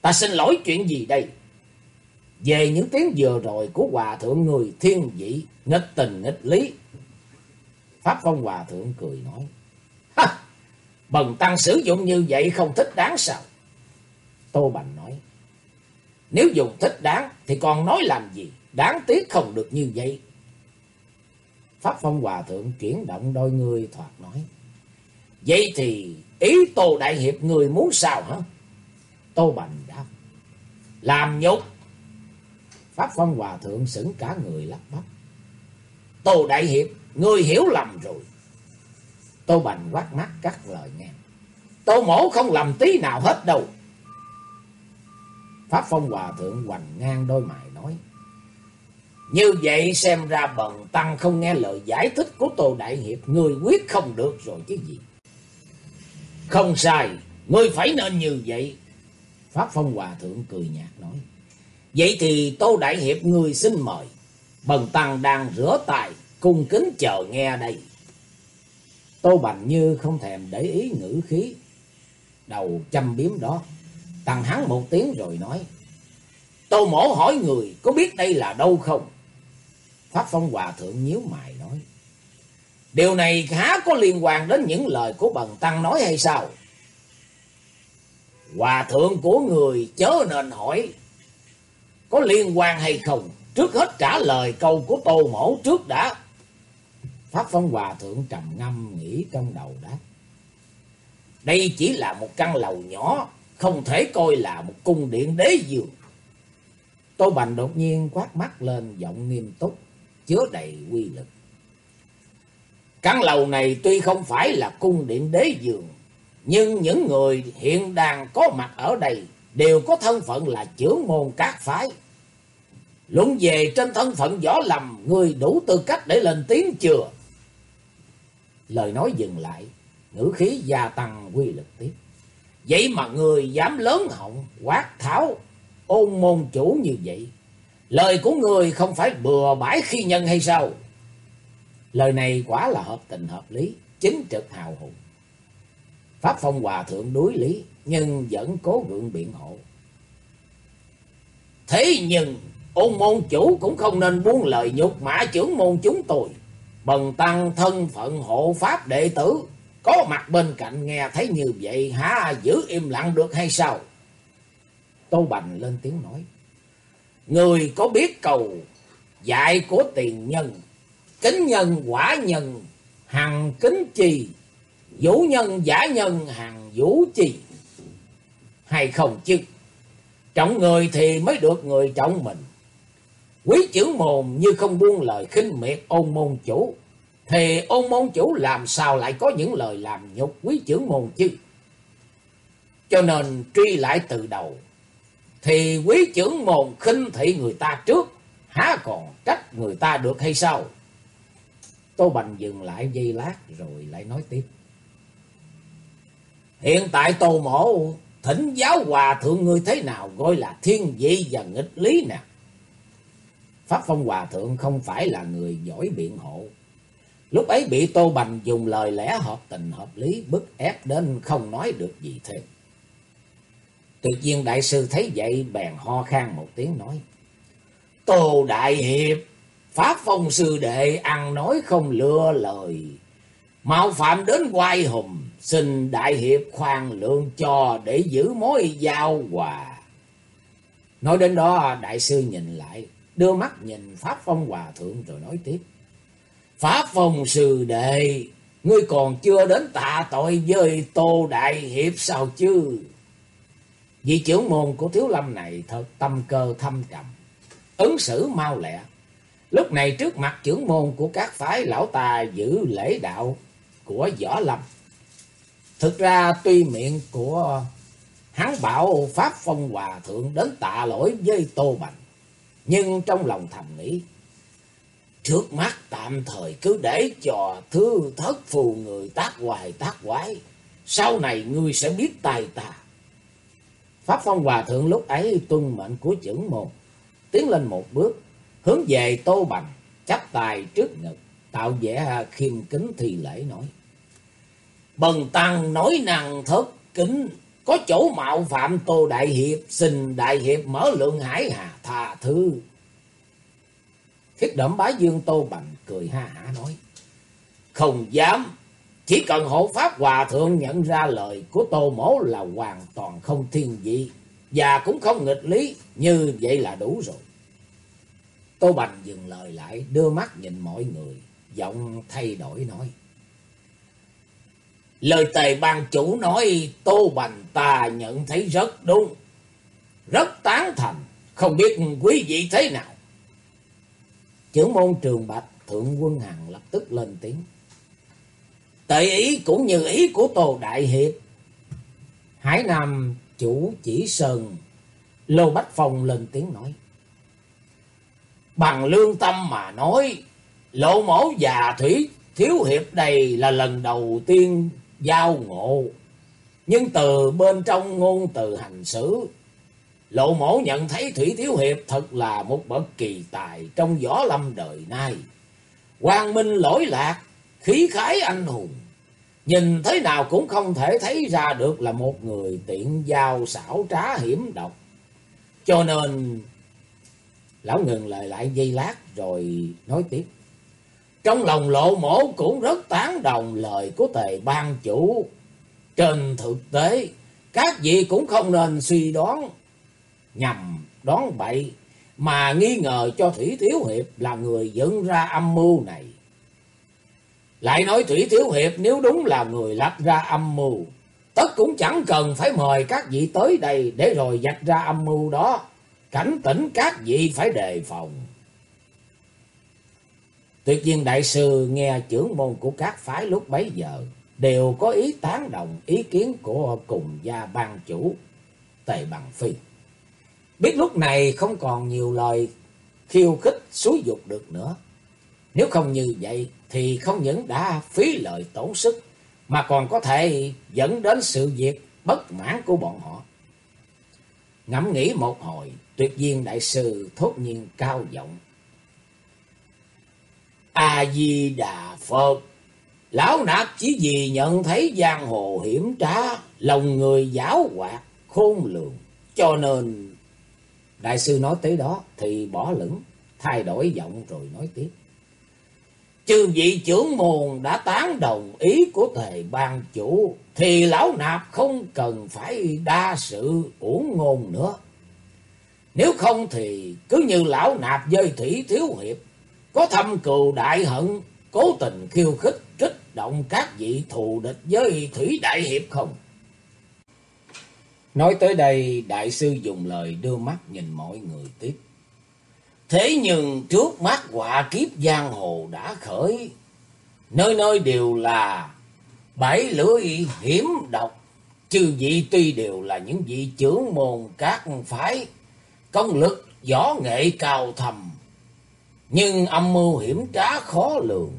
Ta xin lỗi chuyện gì đây? Về những tiếng vừa rồi của Hòa Thượng người thiên vị, nghịch tình nghịch lý. Pháp Phong Hòa Thượng cười nói. Ha! Bần tăng sử dụng như vậy không thích đáng sao? Tô Bành nói. Nếu dùng thích đáng thì còn nói làm gì? Đáng tiếc không được như vậy. Pháp Phong Hòa Thượng chuyển động đôi người thoạt nói. Vậy thì ý Tô Đại Hiệp người muốn sao hả? Tô Bành đáp. Làm nhục. Pháp Phong Hòa Thượng sững cả người lắp bắp. Tô Đại Hiệp, người hiểu lầm rồi. Tô Bành quát mắt cắt lời nghe. Tô mổ không làm tí nào hết đâu. Pháp Phong Hòa Thượng hoành ngang đôi mày nói. Như vậy xem ra bần tăng không nghe lời giải thích của Tô Đại Hiệp, người quyết không được rồi chứ gì. Không sai, ngươi phải nên như vậy. Pháp Phong Hòa Thượng cười nhạt nói. Vậy thì Tô Đại Hiệp người xin mời. Bần tăng đang rửa tài, cung kính chờ nghe đây. Tô Bành Như không thèm để ý ngữ khí. Đầu chăm biếm đó. Tăng hắn một tiếng rồi nói. Tô mổ hỏi người có biết đây là đâu không? Pháp Phong Hòa Thượng nhíu mày. Điều này há có liên quan đến những lời của bần tăng nói hay sao? Hòa thượng của người chớ nên hỏi. có liên quan hay không? Trước hết trả lời câu của Tô Mổ trước đã. Pháp Phong Hòa Thượng trầm ngâm nghĩ trong đầu đáp. Đây chỉ là một căn lầu nhỏ, không thể coi là một cung điện đế dường. Tô Bành đột nhiên quát mắt lên giọng nghiêm túc, chứa đầy quy lực. Căn lầu này tuy không phải là cung điện đế dường, nhưng những người hiện đang có mặt ở đây đều có thân phận là trưởng môn các phái. Luận về trên thân phận võ lầm, người đủ tư cách để lên tiếng chưa? Lời nói dừng lại, ngữ khí gia tăng quy lực tiếp. Vậy mà người dám lớn họng, quát tháo, ôn môn chủ như vậy. Lời của người không phải bừa bãi khi nhân hay sao? Lời này quả là hợp tình hợp lý, chính trực hào hùng. Pháp Phong Hòa Thượng đối lý, nhưng vẫn cố gượng biện hộ. Thế nhưng, ôn môn chủ cũng không nên buông lời nhục mã trưởng môn chúng tôi. Bần tăng thân phận hộ pháp đệ tử, có mặt bên cạnh nghe thấy như vậy hả giữ im lặng được hay sao? Tô Bành lên tiếng nói. Người có biết cầu dạy của tiền nhân, kính nhân quả nhân, hằng kính trì, vũ nhân giả nhân hằng vũ trì. Hay không chứ? Trọng người thì mới được người trọng mình. Quý chữ mồm như không buông lời khinh miệt ôn môn chủ. Thì ôn môn chủ làm sao lại có những lời làm nhục quý chữ môn chứ? Cho nên truy lại từ đầu. Thì quý trưởng mồm khinh thị người ta trước. Há còn trách người ta được hay sao? Tô Bành dừng lại giây lát rồi lại nói tiếp. Hiện tại Tô Mộ thỉnh giáo hòa thượng ngươi thế nào gọi là thiên vị và nghịch lý nè. Pháp Phong Hòa Thượng không phải là người giỏi biện hộ. Lúc ấy bị Tô Bành dùng lời lẽ hợp tình hợp lý bức ép đến không nói được gì thêm. Tự nhiên đại sư thấy vậy bèn ho khan một tiếng nói. Tô Đại Hiệp, Pháp Phong Sư Đệ ăn nói không lừa lời. Mạo phạm đến quay hùng, xin Đại Hiệp khoan lượng cho để giữ mối giao hòa. Nói đến đó đại sư nhìn lại, đưa mắt nhìn Pháp Phong Hòa Thượng rồi nói tiếp. Pháp Phong Sư Đệ, ngươi còn chưa đến tạ tội với Tô Đại Hiệp sao chứ? Vị trưởng môn của Thiếu Lâm này thật tâm cơ thâm trầm, ứng xử mau lẹ. Lúc này trước mặt trưởng môn của các phái lão ta giữ lễ đạo của Võ Lâm. Thực ra tuy miệng của hắn bảo Pháp Phong Hòa Thượng đến tạ lỗi với Tô Bành. Nhưng trong lòng thầm nghĩ. Trước mắt tạm thời cứ để cho thư thất phù người tác hoài tác quái. Sau này ngươi sẽ biết tài ta. Pháp Phong Hòa Thượng lúc ấy tuân mệnh của trưởng môn. Tiến lên một bước. Hướng về Tô Bằng, Chắp tài trước ngực. Tạo vẻ à, khiêm kính thi lễ nói. Bần tăng nói năng thất kính, có chỗ mạo phạm Tô Đại Hiệp, xin Đại Hiệp mở lượng hải hà tha thứ. Khiết đẩm bá dương Tô Bằng cười ha hả nói, không dám, chỉ cần hộ pháp hòa thượng nhận ra lời của Tô Mổ là hoàn toàn không thiên vị, và cũng không nghịch lý, như vậy là đủ rồi. Tô Bành dừng lời lại, đưa mắt nhìn mọi người, giọng thay đổi nói. Lời tề ban chủ nói Tô Bành ta nhận thấy rất đúng. Rất tán thành. Không biết quý vị thế nào. Chưởng môn trường bạch Thượng quân Hằng lập tức lên tiếng. Tệ ý cũng như ý của Tô Đại Hiệp. Hải Nam chủ chỉ sơn. Lô Bách Phong lên tiếng nói. Bằng lương tâm mà nói. Lộ mổ già thủy thiếu hiệp đây là lần đầu tiên giao ngộ. Nhưng từ bên trong ngôn từ hành xử, lộ mổ nhận thấy Thủy Thiếu Hiệp thật là một bậc kỳ tài trong võ lâm đời nay. Quang minh lỗi lạc, khí khái anh hùng. Nhìn thế nào cũng không thể thấy ra được là một người tiện giao xảo trá hiểm độc. Cho nên, lão ngừng lời lại giây lát rồi nói tiếp. Trong lòng lộ mổ cũng rất tán đồng lời của tề ban chủ. Trên thực tế, các vị cũng không nên suy đoán nhầm đoán bậy. mà nghi ngờ cho Thủy Thiếu Hiệp là người dựng ra âm mưu này. Lại nói Thủy Thiếu Hiệp nếu đúng là người lập ra âm mưu, tất cũng chẳng cần phải mời các vị tới đây để rồi dạch ra âm mưu đó. Cảnh tỉnh các vị phải đề phòng. Tuyệt nhiên đại sư nghe trưởng môn của các phái lúc bấy giờ đều có ý tán đồng ý kiến của cùng gia ban chủ Tề Bằng Phi. Biết lúc này không còn nhiều lời khiêu khích xúi dục được nữa. Nếu không như vậy thì không những đã phí lời tổn sức mà còn có thể dẫn đến sự việc bất mãn của bọn họ. Ngẫm nghĩ một hồi, tuyệt viên đại sư thốt nhiên cao giọng. A-di-đà Phật, lão nạp chỉ vì nhận thấy giang hồ hiểm trá, lòng người giáo hoạt, khôn lường, cho nên... Đại sư nói tới đó thì bỏ lửng, thay đổi giọng rồi nói tiếp. Chư vị trưởng môn đã tán đồng ý của thầy ban chủ, thì lão nạp không cần phải đa sự uổng ngôn nữa. Nếu không thì cứ như lão nạp dơi thủy thiếu hiệp, có thâm cừu đại hận, cố tình khiêu khích, kích động các vị thù địch với thủy đại hiệp không? Nói tới đây, đại sư dùng lời đưa mắt nhìn mọi người tiếp. Thế nhưng trước mắt quả kiếp giang hồ đã khởi, nơi nơi đều là bảy lưỡi hiểm độc. Chư vị tuy đều là những vị trưởng môn các phái, công lực, võ nghệ cao thầm, nhưng âm mưu hiểm trá khó lường.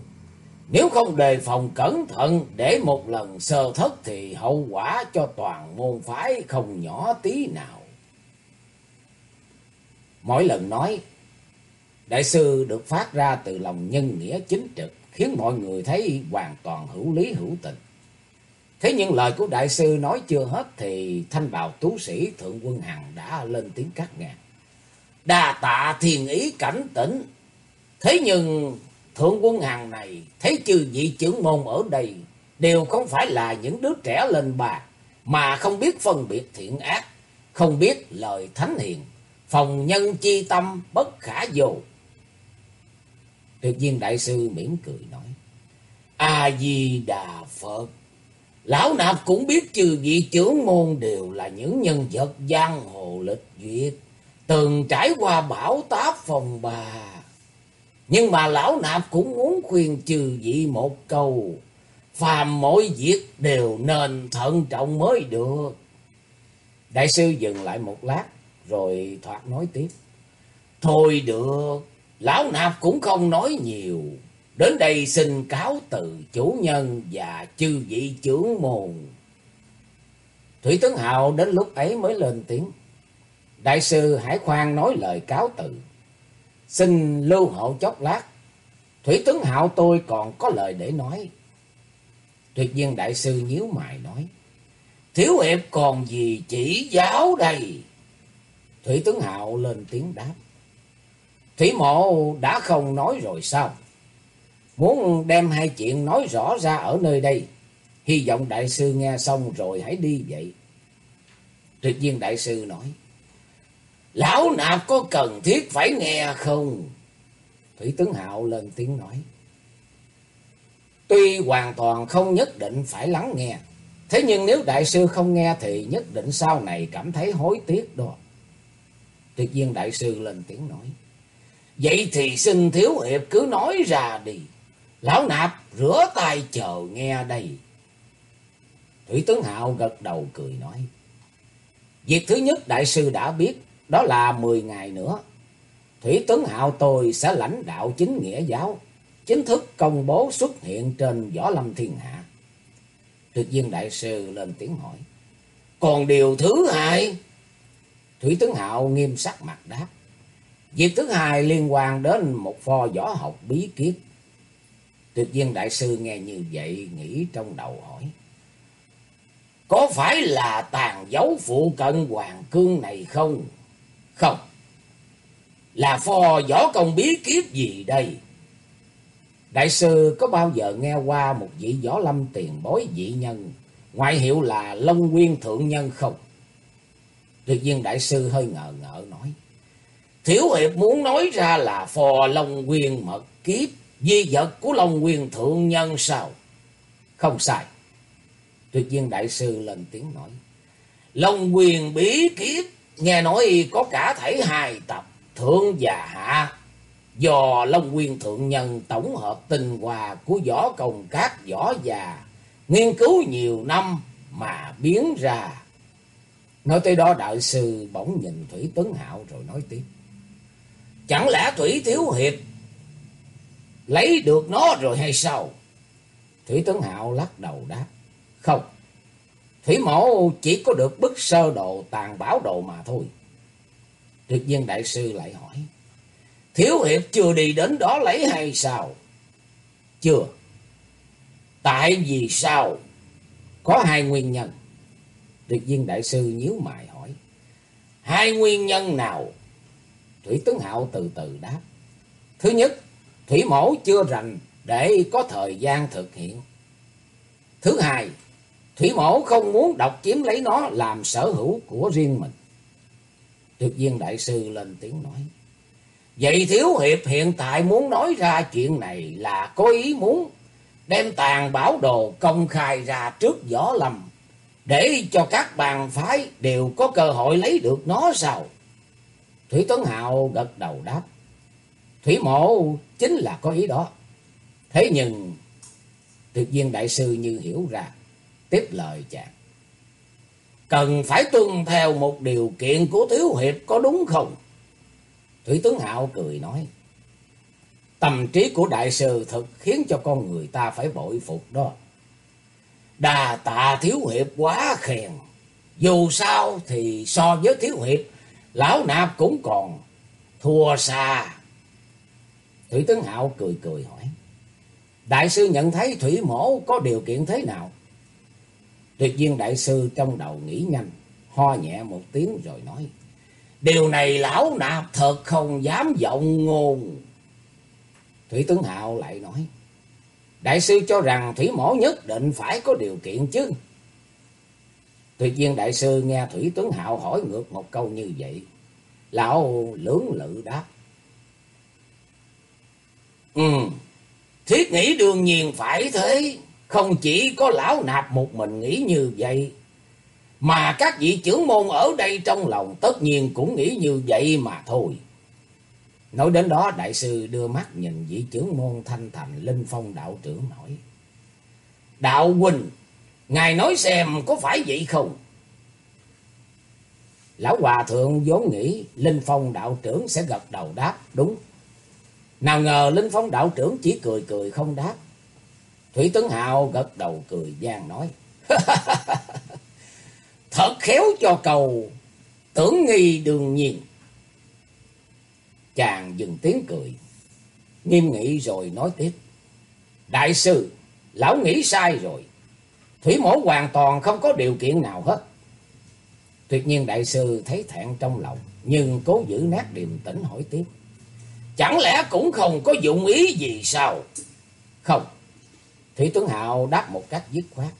Nếu không đề phòng cẩn thận để một lần sơ thất thì hậu quả cho toàn môn phái không nhỏ tí nào. Mỗi lần nói, đại sư được phát ra từ lòng nhân nghĩa chính trực, khiến mọi người thấy hoàn toàn hữu lý hữu tình. Thế những lời của đại sư nói chưa hết thì thanh bào tú sĩ Thượng Quân Hằng đã lên tiếng cắt ngang. Đà tạ thiền ý cảnh tỉnh. Thế nhưng Thượng Quân hàng này thấy chư vị trưởng môn ở đây đều không phải là những đứa trẻ lên bà mà không biết phân biệt thiện ác, không biết lời thánh hiền, phòng nhân chi tâm bất khả vô. Tuyệt nhiên đại sư mỉm cười nói, A-di-đà Phật, lão nạp cũng biết trừ vị trưởng môn đều là những nhân vật giang hồ lịch duyệt, từng trải qua bão táp phòng bà. Nhưng mà lão nạp cũng muốn khuyên trừ vị một câu. Phàm mỗi việc đều nên thận trọng mới được. Đại sư dừng lại một lát rồi thoạt nói tiếp. Thôi được, lão nạp cũng không nói nhiều. Đến đây xin cáo từ chủ nhân và chư vị trưởng môn. Thủy Tướng Hào đến lúc ấy mới lên tiếng. Đại sư Hải Khoan nói lời cáo từ. Xin lưu hộ chốc lát. Thủy tướng hạo tôi còn có lời để nói. Tuyệt viên đại sư nhíu mày nói. Thiếu hiệp còn gì chỉ giáo đây? Thủy tướng hạo lên tiếng đáp. Thủy mộ đã không nói rồi sao? Muốn đem hai chuyện nói rõ ra ở nơi đây. Hy vọng đại sư nghe xong rồi hãy đi vậy. Tuyệt viên đại sư nói. Lão nạp có cần thiết phải nghe không? Thủy tướng Hạo lên tiếng nói. Tuy hoàn toàn không nhất định phải lắng nghe. Thế nhưng nếu đại sư không nghe thì nhất định sau này cảm thấy hối tiếc đó. Tuyệt nhiên đại sư lên tiếng nói. Vậy thì xin thiếu hiệp cứ nói ra đi. Lão nạp rửa tay chờ nghe đây. Thủy tướng Hạo gật đầu cười nói. Việc thứ nhất đại sư đã biết đó là 10 ngày nữa. Thủy Tuấn Hạo tôi sẽ lãnh đạo chính nghĩa giáo, chính thức công bố xuất hiện trên võ lâm thiên hạ. Thực viên đại sư lên tiếng hỏi. Còn điều thứ hai? Thủy Tuấn Hạo nghiêm sắc mặt đáp. Việc thứ hai liên quan đến một pho võ học bí kiếp. Tuyệt viên đại sư nghe như vậy nghĩ trong đầu hỏi. Có phải là tàn dấu phụ cận hoàng cương này không? Không. Là phò võ công bí kiếp gì đây? Đại sư có bao giờ nghe qua một vị võ lâm tiền bối dị nhân, ngoại hiệu là Long Nguyên Thượng Nhân không? Tuyệt viên đại sư hơi ngờ ngợ nói. Thiếu Hiệp muốn nói ra là phò Long Quyền mật kiếp, di vật của Long nguyên Thượng Nhân sao? Không sai. Tuyệt viên Đại Sư lên tiếng nói. Long Quyền bí kiếp, nghe nói có cả thể hai tập, thượng và hạ. Do Long Nguyên Thượng Nhân tổng hợp tinh hòa của võ công các võ già, nghiên cứu nhiều năm mà biến ra. Nói tới đó đại sư bỗng nhìn Thủy Tuấn Hạo rồi nói tiếp. Chẳng lẽ Thủy Thiếu Hiệp lấy được nó rồi hay sao? Thủy Tuấn Hạo lắc đầu đáp. Không, Thủy Mộ chỉ có được bức sơ đồ tàn bảo đồ mà thôi. Tuyệt viên đại sư lại hỏi. Thiếu Hiệp chưa đi đến đó lấy hay sao? Chưa. Tại vì sao? Có hai nguyên nhân. Tuyệt viên đại sư nhíu mày hỏi. Hai nguyên nhân nào? Thủy Tấn Hạo từ từ đáp. Thứ nhất, Thủy mẫu chưa rành để có thời gian thực hiện. Thứ hai, Thủy Mổ không muốn độc chiếm lấy nó làm sở hữu của riêng mình. Tuyệt viên đại sư lên tiếng nói. Vậy Thiếu Hiệp hiện tại muốn nói ra chuyện này là có ý muốn đem tàn bảo đồ công khai ra trước võ lâm, để cho các bàn phái đều có cơ hội lấy được nó sao? Thủy Tuấn Hạo gật đầu đáp. Thủy mộ chính là có ý đó. Thế nhưng tuyệt viên đại sư như hiểu ra. Tiếp lời chàng. Cần phải tuân theo một điều kiện của Thiếu Hiệp có đúng không? Thủy tướng Hạo cười nói. Tâm trí của đại sư thật khiến cho con người ta phải bội phục đó. Đà tạ thiếu hiệp quá khen. Dù sao thì so với thiếu hiệp, lão nạp cũng còn thua xa. Thủy Tướng Hạo cười cười hỏi. Đại sư nhận thấy Thủy Mổ có điều kiện thế nào? Tuyệt viên đại sư trong đầu nghĩ nhanh, ho nhẹ một tiếng rồi nói. Điều này lão nạp thật không dám vọng ngôn. Thủy Tướng Hạo lại nói. Đại sư cho rằng Thủy Mổ nhất định phải có điều kiện chứ. Tuyệt viên đại sư nghe Thủy Tuấn Hạo hỏi ngược một câu như vậy. Lão lưỡng lự đáp. Ừ, thiết nghĩ đương nhiên phải thế. Không chỉ có lão nạp một mình nghĩ như vậy. Mà các vị trưởng môn ở đây trong lòng tất nhiên cũng nghĩ như vậy mà thôi. Nói đến đó đại sư đưa mắt nhìn vị trưởng môn thanh thành linh phong đạo trưởng nổi Đạo huynh, ngài nói xem có phải vậy không? Lão hòa thượng vốn nghĩ linh phong đạo trưởng sẽ gật đầu đáp đúng. Nào ngờ linh phong đạo trưởng chỉ cười cười không đáp. Thủy Tấn Hào gật đầu cười gian nói. Thật khéo cho cầu, tưởng nghi đương nhiên. Chàng dừng tiếng cười. Nghiêm nghị rồi nói tiếp. Đại sư, lão nghĩ sai rồi. Thủy mổ hoàn toàn không có điều kiện nào hết. Tuyệt nhiên đại sư thấy thẹn trong lòng. Nhưng cố giữ nát điềm tĩnh hỏi tiếp. Chẳng lẽ cũng không có dụng ý gì sao? Không. Thủy Tuấn Hạo đáp một cách dứt khoát.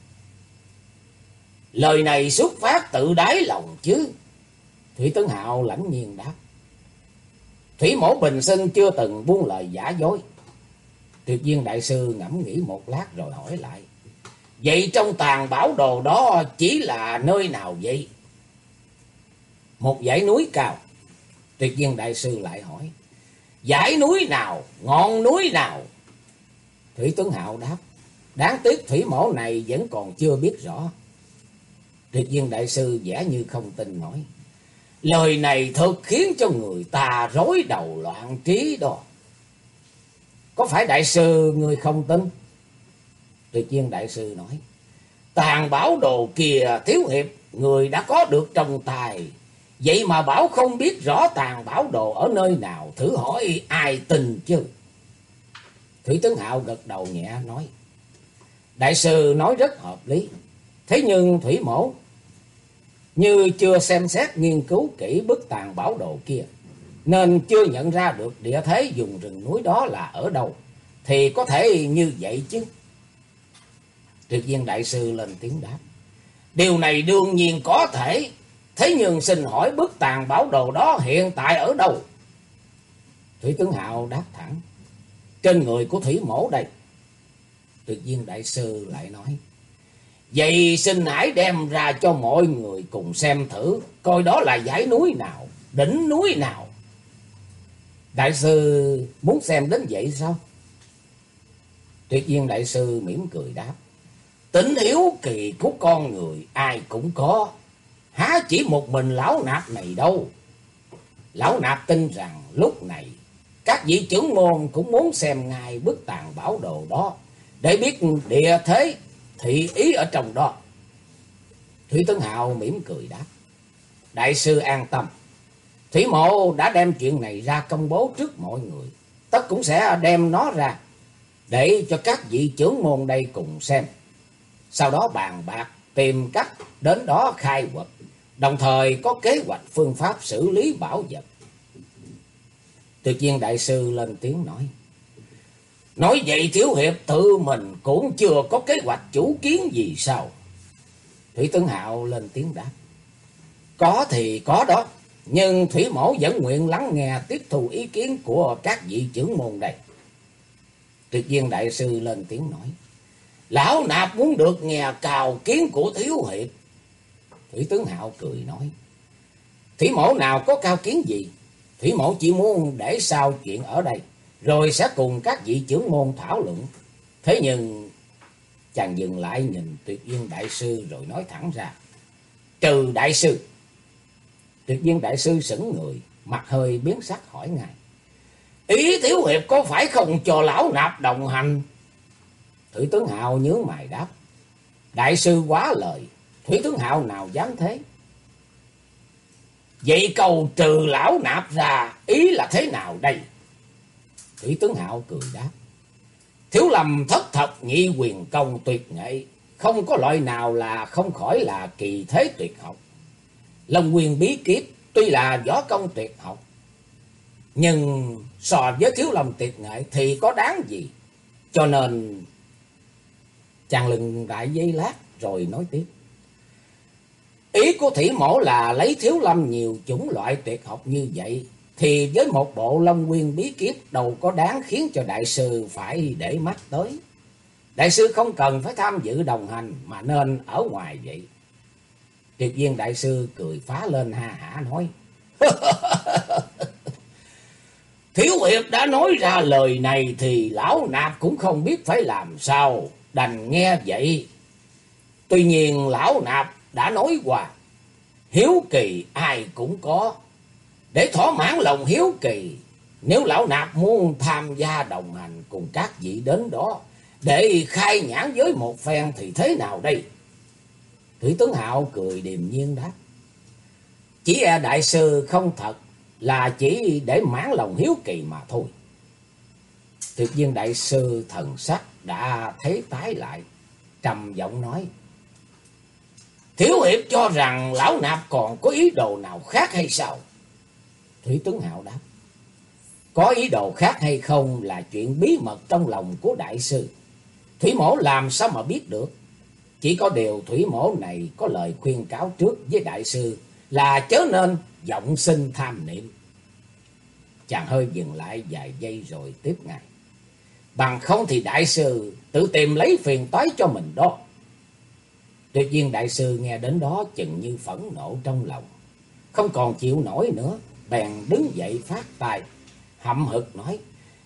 Lời này xuất phát tự đáy lòng chứ. Thủy Tuấn Hạo lãnh nhiên đáp. Thủy mổ bình sinh chưa từng buông lời giả dối. Tuyệt viên đại sư ngẫm nghĩ một lát rồi hỏi lại. Vậy trong tàn bảo đồ đó chỉ là nơi nào vậy? Một dãy núi cao. Tuyệt viên đại sư lại hỏi. Dãy núi nào? Ngọn núi nào? Thủy Tuấn Hạo đáp. Đáng tiếc thủy mổ này vẫn còn chưa biết rõ. triệt viên đại sư giả như không tin nổi. Lời này thật khiến cho người ta rối đầu loạn trí đó. Có phải đại sư người không tin? Triệt viên đại sư nói. Tàn bảo đồ kìa thiếu hiệp, người đã có được trong tài. Vậy mà bảo không biết rõ tàn bảo đồ ở nơi nào, thử hỏi ai tin chứ? Thủy Tấn Hạo gật đầu nhẹ nói. Đại sư nói rất hợp lý. Thế nhưng Thủy Mổ như chưa xem xét nghiên cứu kỹ bức tàn bảo đồ kia, nên chưa nhận ra được địa thế dùng rừng núi đó là ở đâu, thì có thể như vậy chứ. Tuyệt viên đại sư lên tiếng đáp. Điều này đương nhiên có thể, thế nhưng xin hỏi bức tàn bảo đồ đó hiện tại ở đâu? Thủy tướng Hạo đáp thẳng. Trên người của Thủy mổ đây. Tuyệt viên đại sư lại nói. Vậy xin hãy đem ra cho mọi người cùng xem thử. Coi đó là dãy núi nào, đỉnh núi nào. Đại sư muốn xem đến vậy sao? Tuyệt viên đại sư mỉm cười đáp. Tính hiếu kỳ của con người ai cũng có. Há chỉ một mình lão nạp này đâu. Lão nạp tin rằng lúc này các vị trưởng môn cũng muốn xem ngài bức tàn bảo đồ đó. Để biết địa thế, thị ý ở trong đó. Thủy Tấn Hạo mỉm cười đáp. Đại sư an tâm. Thủy mộ đã đem chuyện này ra công bố trước mọi người. Tất cũng sẽ đem nó ra. Để cho các vị trưởng môn đây cùng xem. Sau đó bàn bạc, tìm cách đến đó khai quật. Đồng thời có kế hoạch phương pháp xử lý bảo vật. Tuyệt nhiên đại sư lên tiếng nói. Nói vậy thiếu hiệp tự mình cũng chưa có kế hoạch chủ kiến gì sao? Thủy tướng Hạo lên tiếng đáp. Có thì có đó, nhưng Thủy Mổ vẫn nguyện lắng nghe tiếp thu ý kiến của các vị trưởng môn đây. Tuyệt viên đại sư lên tiếng nói. Lão nạp muốn được nghe cào kiến của thiếu hiệp. Thủy tướng Hạo cười nói. Thủy mổ nào có cao kiến gì? Thủy mổ chỉ muốn để sao chuyện ở đây. Rồi sẽ cùng các vị trưởng môn thảo luận. Thế nhưng chàng dừng lại nhìn tuyệt viên đại sư rồi nói thẳng ra. Trừ đại sư. Tuyệt viên đại sư sững người, mặt hơi biến sắc hỏi ngài. Ý thiếu hiệp có phải không cho lão nạp đồng hành? Thủy tướng hào nhớ mày đáp. Đại sư quá lời, Thủy tướng hào nào dám thế? Vậy cầu trừ lão nạp ra, ý là thế nào đây? Thủy tướng Hạo cười đáp. Thiếu lầm thất thập nhị quyền công tuyệt nghệ, không có loại nào là không khỏi là kỳ thế tuyệt học. Lòng quyền bí kiếp tuy là võ công tuyệt học, nhưng so với thiếu lầm tuyệt nghệ thì có đáng gì. Cho nên chàng lừng đại dây lát rồi nói tiếp. Ý của thủy mổ là lấy thiếu lâm nhiều chủng loại tuyệt học như vậy thì với một bộ Long Nguyên bí kiếp đâu có đáng khiến cho đại sư phải để mắt tới. Đại sư không cần phải tham dự đồng hành mà nên ở ngoài vậy. Tuyệt viên đại sư cười phá lên ha hả nói. Thiếu hiệp đã nói ra lời này thì lão nạp cũng không biết phải làm sao, đành nghe vậy. Tuy nhiên lão nạp đã nói qua, hiếu kỳ ai cũng có, để thỏa mãn lòng hiếu kỳ, nếu lão nạp muốn tham gia đồng hành cùng các vị đến đó, để khai nhãn với một phen thì thế nào đây? Thủy tướng Hạo cười điềm nhiên đáp. Chỉ e đại sư không thật là chỉ để mãn lòng hiếu kỳ mà thôi. Tuyệt viên đại sư thần sắc đã thấy tái lại, trầm giọng nói. Thiếu hiệp cho rằng lão nạp còn có ý đồ nào khác hay sao? Thủy Tuấn Hạo đáp. Có ý đồ khác hay không là chuyện bí mật trong lòng của đại sư. Thủy mổ làm sao mà biết được. Chỉ có điều thủy mổ này có lời khuyên cáo trước với đại sư là chớ nên vọng sinh tham niệm. Chàng hơi dừng lại vài giây rồi tiếp ngài. Bằng không thì đại sư tự tìm lấy phiền toái cho mình đó. Tuyệt nhiên đại sư nghe đến đó chừng như phẫn nộ trong lòng. Không còn chịu nổi nữa bèn đứng dậy phát tài, hậm hực nói,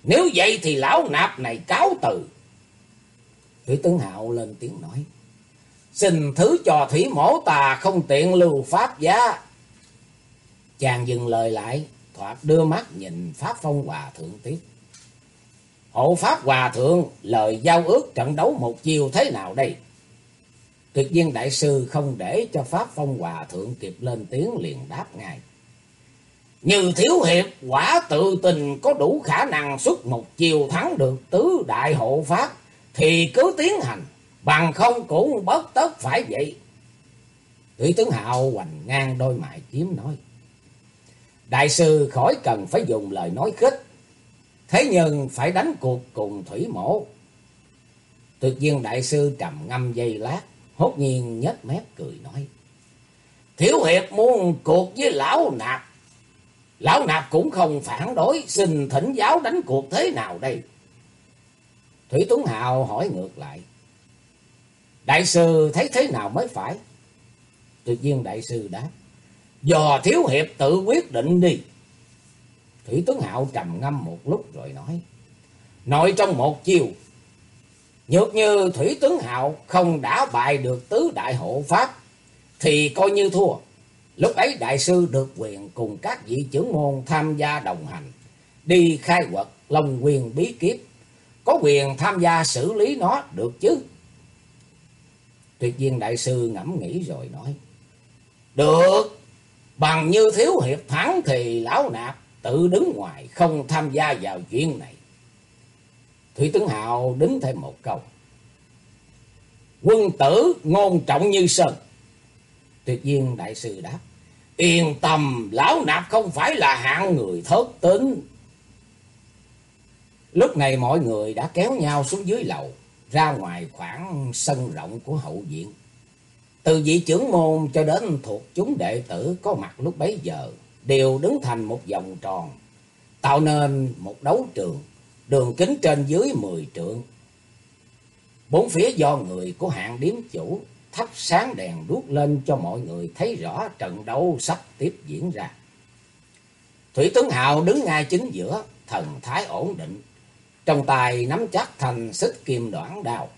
nếu vậy thì lão nạp này cáo từ. Thủy tướng Hạo lên tiếng nói, xin thứ cho thủy mổ tà không tiện lưu pháp giá. Chàng dừng lời lại, thoạt đưa mắt nhìn Pháp Phong Hòa Thượng tiếp. Hộ Pháp Hòa Thượng, lời giao ước trận đấu một chiều thế nào đây? Tuyệt viên đại sư không để cho Pháp Phong Hòa Thượng kịp lên tiếng liền đáp ngài như thiếu hiệp quả tự tình có đủ khả năng xuất một chiều thắng được tứ đại hộ pháp thì cứ tiến hành, bằng không cũng bất tất phải vậy. Thủy tướng Hạo hoành ngang đôi mày kiếm nói. Đại sư khỏi cần phải dùng lời nói khích, thế nhưng phải đánh cuộc cùng thủy mổ. Tuyệt viên đại sư trầm ngâm dây lát, hốt nhiên nhếch mép cười nói. Thiếu hiệp muốn cuộc với lão nạp Lão nạp cũng không phản đối, xin thỉnh giáo đánh cuộc thế nào đây? Thủy Tuấn Hào hỏi ngược lại. Đại sư thấy thế nào mới phải? Tự nhiên đại sư đáp. Dò thiếu hiệp tự quyết định đi. Thủy Tuấn Hạo trầm ngâm một lúc rồi nói. Nội trong một chiều. Nhược như Thủy Tuấn Hạo không đã bại được tứ đại hộ pháp. Thì coi như thua. Lúc ấy đại sư được quyền cùng các vị trưởng môn tham gia đồng hành. Đi khai quật Long quyền bí kiếp. Có quyền tham gia xử lý nó được chứ. Tuyệt nhiên đại sư ngẫm nghĩ rồi nói. Được. Bằng như thiếu hiệp thắng thì lão nạp tự đứng ngoài không tham gia vào chuyện này. Thủy Tướng Hào đứng thêm một câu. Quân tử ngôn trọng như sơn. Tuyệt nhiên đại sư đáp. Yên tâm, lão nạp không phải là hạng người thớt tính. Lúc này mọi người đã kéo nhau xuống dưới lầu, ra ngoài khoảng sân rộng của hậu viện. Từ vị trưởng môn cho đến thuộc chúng đệ tử có mặt lúc bấy giờ, đều đứng thành một vòng tròn, tạo nên một đấu trường, đường kính trên dưới mười trượng. Bốn phía do người của hạng điếm chủ thắp sáng đèn đuốc lên cho mọi người thấy rõ trận đấu sắp tiếp diễn ra. Thủy Tuấn Hào đứng ngay chính giữa, thần thái ổn định, trong tay nắm chắc thành xích kim đoạn đao.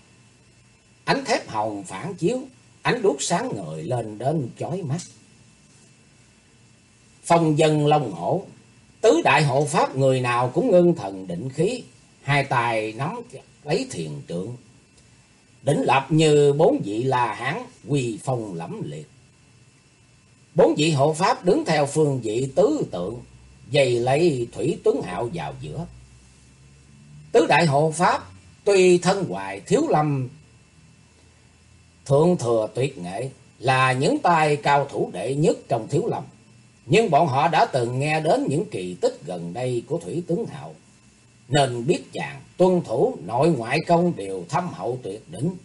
Ánh thép hồng phản chiếu, ánh đuốc sáng ngời lên đến chói mắt. Phong dân long hổ, tứ đại hộ pháp người nào cũng ngưng thần định khí, hai tay nắm lấy thiền trượng, đỉnh lập như bốn vị là hán quy phong lẫm liệt. Bốn vị hộ pháp đứng theo phương vị tứ tượng, dày lấy Thủy Tuấn Hạo vào giữa. Tứ đại hộ pháp tuy thân hoài thiếu lâm thượng thừa tuyệt nghệ là những tay cao thủ đệ nhất trong thiếu lâm. Nhưng bọn họ đã từng nghe đến những kỳ tích gần đây của Thủy Tướng Hạo. Nên biết chàng tuân thủ nội ngoại công đều thâm hậu tuyệt đỉnh.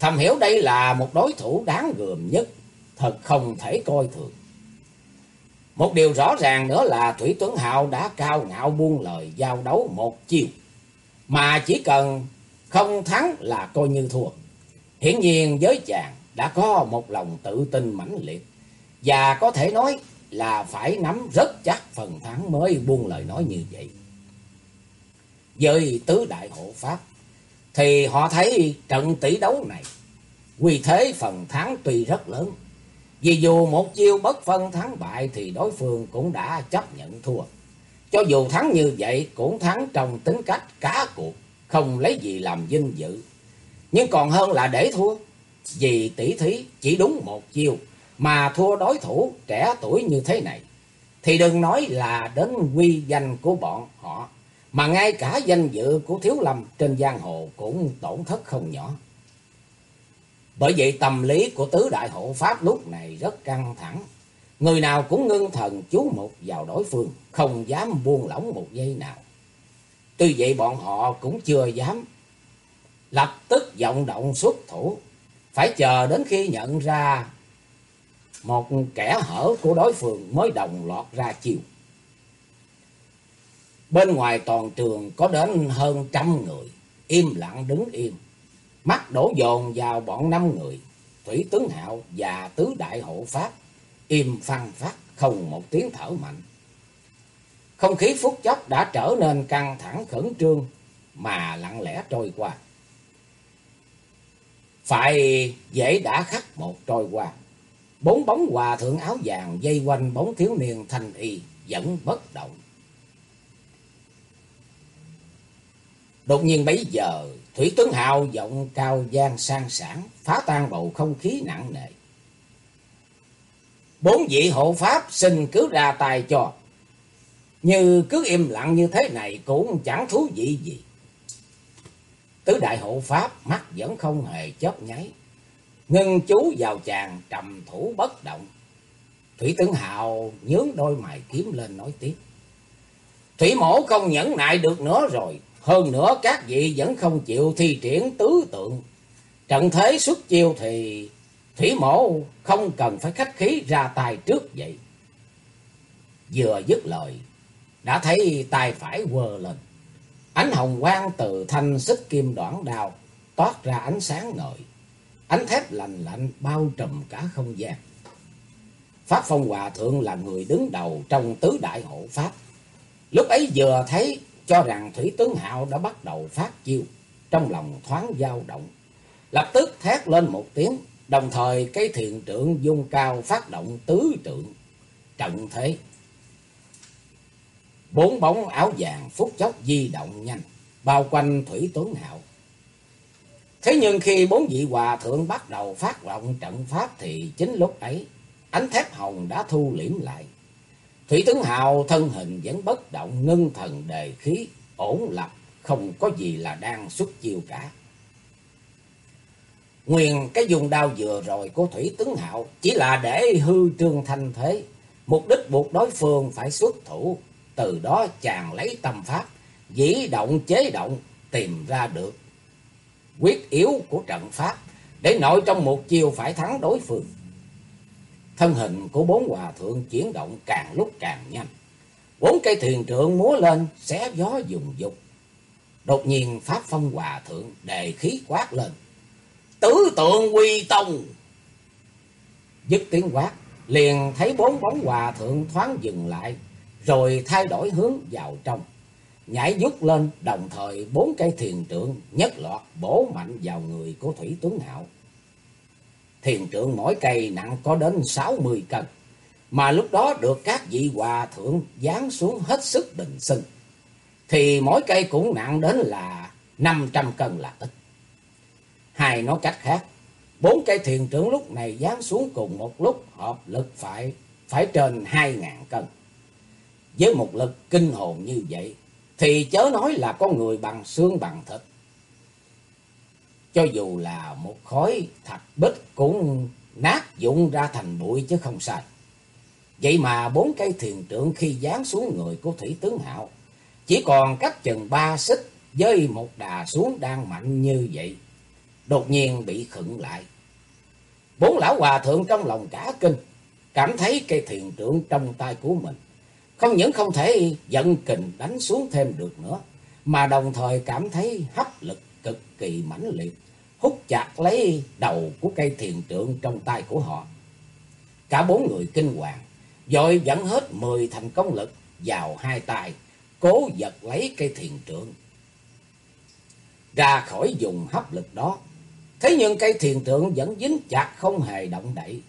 Thầm hiểu đây là một đối thủ đáng gườm nhất, thật không thể coi thường. Một điều rõ ràng nữa là Thủy Tuấn Hạo đã cao ngạo buông lời giao đấu một chiều. Mà chỉ cần không thắng là coi như thua. Hiển nhiên với chàng đã có một lòng tự tin mãnh liệt. Và có thể nói là phải nắm rất chắc phần thắng mới buông lời nói như vậy. Với tứ đại hộ pháp thì họ thấy trận tỷ đấu này quy thế phần thắng tuy rất lớn. Vì dù một chiêu bất phân thắng bại thì đối phương cũng đã chấp nhận thua. Cho dù thắng như vậy cũng thắng trong tính cách cá cuộc, không lấy gì làm vinh dự. Nhưng còn hơn là để thua, vì tỷ thí chỉ đúng một chiêu mà thua đối thủ trẻ tuổi như thế này. Thì đừng nói là đến quy danh của bọn họ, mà ngay cả danh dự của Thiếu Lâm trên giang hồ cũng tổn thất không nhỏ. Bởi vậy tâm lý của tứ đại hộ pháp lúc này rất căng thẳng. Người nào cũng ngưng thần chú mục vào đối phương, không dám buông lỏng một giây nào. Tuy vậy bọn họ cũng chưa dám lập tức vọng động xuất thủ, phải chờ đến khi nhận ra một kẻ hở của đối phương mới đồng loạt ra chiều. Bên ngoài toàn trường có đến hơn trăm người, im lặng đứng im. Mắt đổ dồn vào bọn năm người, Thủy Tướng Hạo và Tứ Đại Hộ Pháp, im phăng phát, không một tiếng thở mạnh. Không khí phút chốc đã trở nên căng thẳng khẩn trương, mà lặng lẽ trôi qua. Phải dễ đã khắc một trôi qua. Bốn bóng hòa thượng áo vàng dây quanh bóng thiếu niên thanh y, vẫn bất động. Đột nhiên bấy giờ, Thủy tướng Hào giọng cao gian sang sản, phá tan bầu không khí nặng nề. Bốn vị hộ pháp xin cứ ra tay cho. Như cứ im lặng như thế này cũng chẳng thú vị gì. Tứ đại hộ pháp mắt vẫn không hề chớp nháy. Ngân chú vào chàng trầm thủ bất động. Thủy tướng Hào nhướng đôi mày kiếm lên nói tiếp. Thủy mổ không nhẫn nại được nữa rồi. Hơn nữa các vị vẫn không chịu thi triển tứ tượng. Trận thế xuất chiêu thì Thủy mổ không cần phải khách khí ra tay trước vậy. Vừa dứt lời, đã thấy tay phải quờ lên. Ánh hồng quang từ thanh xích kim đoạn đào toát ra ánh sáng ngời. Ánh thép lạnh lạnh bao trùm cả không gian. Pháp Phong Hòa Thượng là người đứng đầu trong tứ đại hộ Pháp. Lúc ấy vừa thấy cho rằng Thủy Tướng Hạo đã bắt đầu phát chiêu, trong lòng thoáng dao động. Lập tức thét lên một tiếng, đồng thời cái thiền trượng dung cao phát động tứ trượng, trận thế. Bốn bóng áo vàng phút chốc di động nhanh, bao quanh Thủy Tướng Hạo. Thế nhưng khi bốn vị hòa thượng bắt đầu phát động trận pháp thì chính lúc ấy, ánh thép hồng đã thu liễm lại. Thủy tướng Hào thân hình vẫn bất động, ngưng thần đề khí, ổn lập, không có gì là đang xuất chiêu cả. Nguyên cái dùng đao vừa rồi của Thủy tướng Hạo chỉ là để hư trương thanh thế, mục đích buộc đối phương phải xuất thủ, từ đó chàng lấy tâm pháp, dĩ động chế động, tìm ra được quyết yếu của trận pháp, để nội trong một chiều phải thắng đối phương. Thân hình của bốn hòa thượng chuyển động càng lúc càng nhanh. Bốn cây thuyền trượng múa lên, xé gió dùng dục. Đột nhiên Pháp Phong hòa thượng đề khí quát lên. Tứ tượng quy tông! Dứt tiếng quát, liền thấy bốn bóng hòa thượng thoáng dừng lại, rồi thay đổi hướng vào trong. Nhảy dút lên, đồng thời bốn cây thiền trượng nhất loạt bổ mạnh vào người của Thủy Tuấn Hạo thiền trượng mỗi cây nặng có đến sáu mươi cân. Mà lúc đó được các vị hòa thượng dán xuống hết sức bình sinh. Thì mỗi cây cũng nặng đến là năm trăm cân là ít. Hai nói cách khác, bốn cây thiền trưởng lúc này dán xuống cùng một lúc hợp lực phải phải trên hai ngàn cân. Với một lực kinh hồn như vậy, thì chớ nói là con người bằng xương bằng thịt, cho dù là một khối thạch bích cũng nát dụng ra thành bụi chứ không sai. Vậy mà bốn cây thiền trượng khi dán xuống người của Thủy Tướng Hạo, chỉ còn cách chừng ba xích với một đà xuống đang mạnh như vậy, đột nhiên bị khựng lại. Bốn lão hòa thượng trong lòng cả kinh, cảm thấy cây thiền trượng trong tay của mình. Không những không thể giận kình đánh xuống thêm được nữa, mà đồng thời cảm thấy hấp lực cực kỳ mãnh liệt hút chặt lấy đầu của cây thiền trượng trong tay của họ. Cả bốn người kinh hoàng, dội dẫn hết mười thành công lực vào hai tay, cố giật lấy cây thiền trượng. Ra khỏi dùng hấp lực đó, thế nhưng cây thiền trượng vẫn dính chặt không hề động đậy.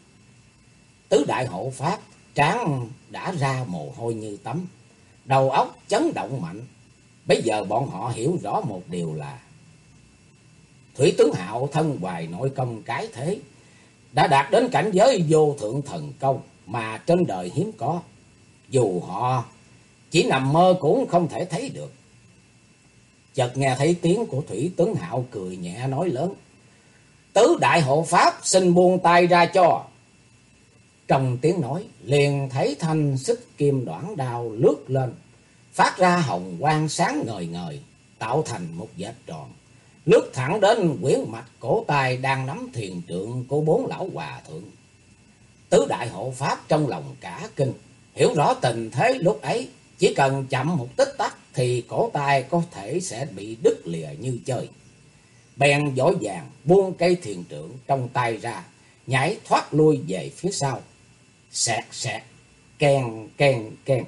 Tứ đại hộ pháp, tráng đã ra mồ hôi như tắm, đầu óc chấn động mạnh. Bây giờ bọn họ hiểu rõ một điều là Thủy tướng Hạo thân hoài nội công cái thế, đã đạt đến cảnh giới vô thượng thần công mà trên đời hiếm có. Dù họ chỉ nằm mơ cũng không thể thấy được. Chợt nghe thấy tiếng của Thủy tướng Hạo cười nhẹ nói lớn. Tứ đại hộ pháp xin buông tay ra cho. Trong tiếng nói liền thấy thanh xích kim đoạn đao lướt lên, phát ra hồng quang sáng ngời ngời, tạo thành một vết tròn lướt thẳng đến quyển mạch cổ tay đang nắm thiền trượng của bốn lão hòa thượng. Tứ đại hộ pháp trong lòng cả kinh, hiểu rõ tình thế lúc ấy, chỉ cần chậm một tích tắc thì cổ tay có thể sẽ bị đứt lìa như chơi. Bèn dỗ dàng buông cây thiền trượng trong tay ra, nhảy thoát lui về phía sau. Sẹt sẹt, kèn kèn kèn.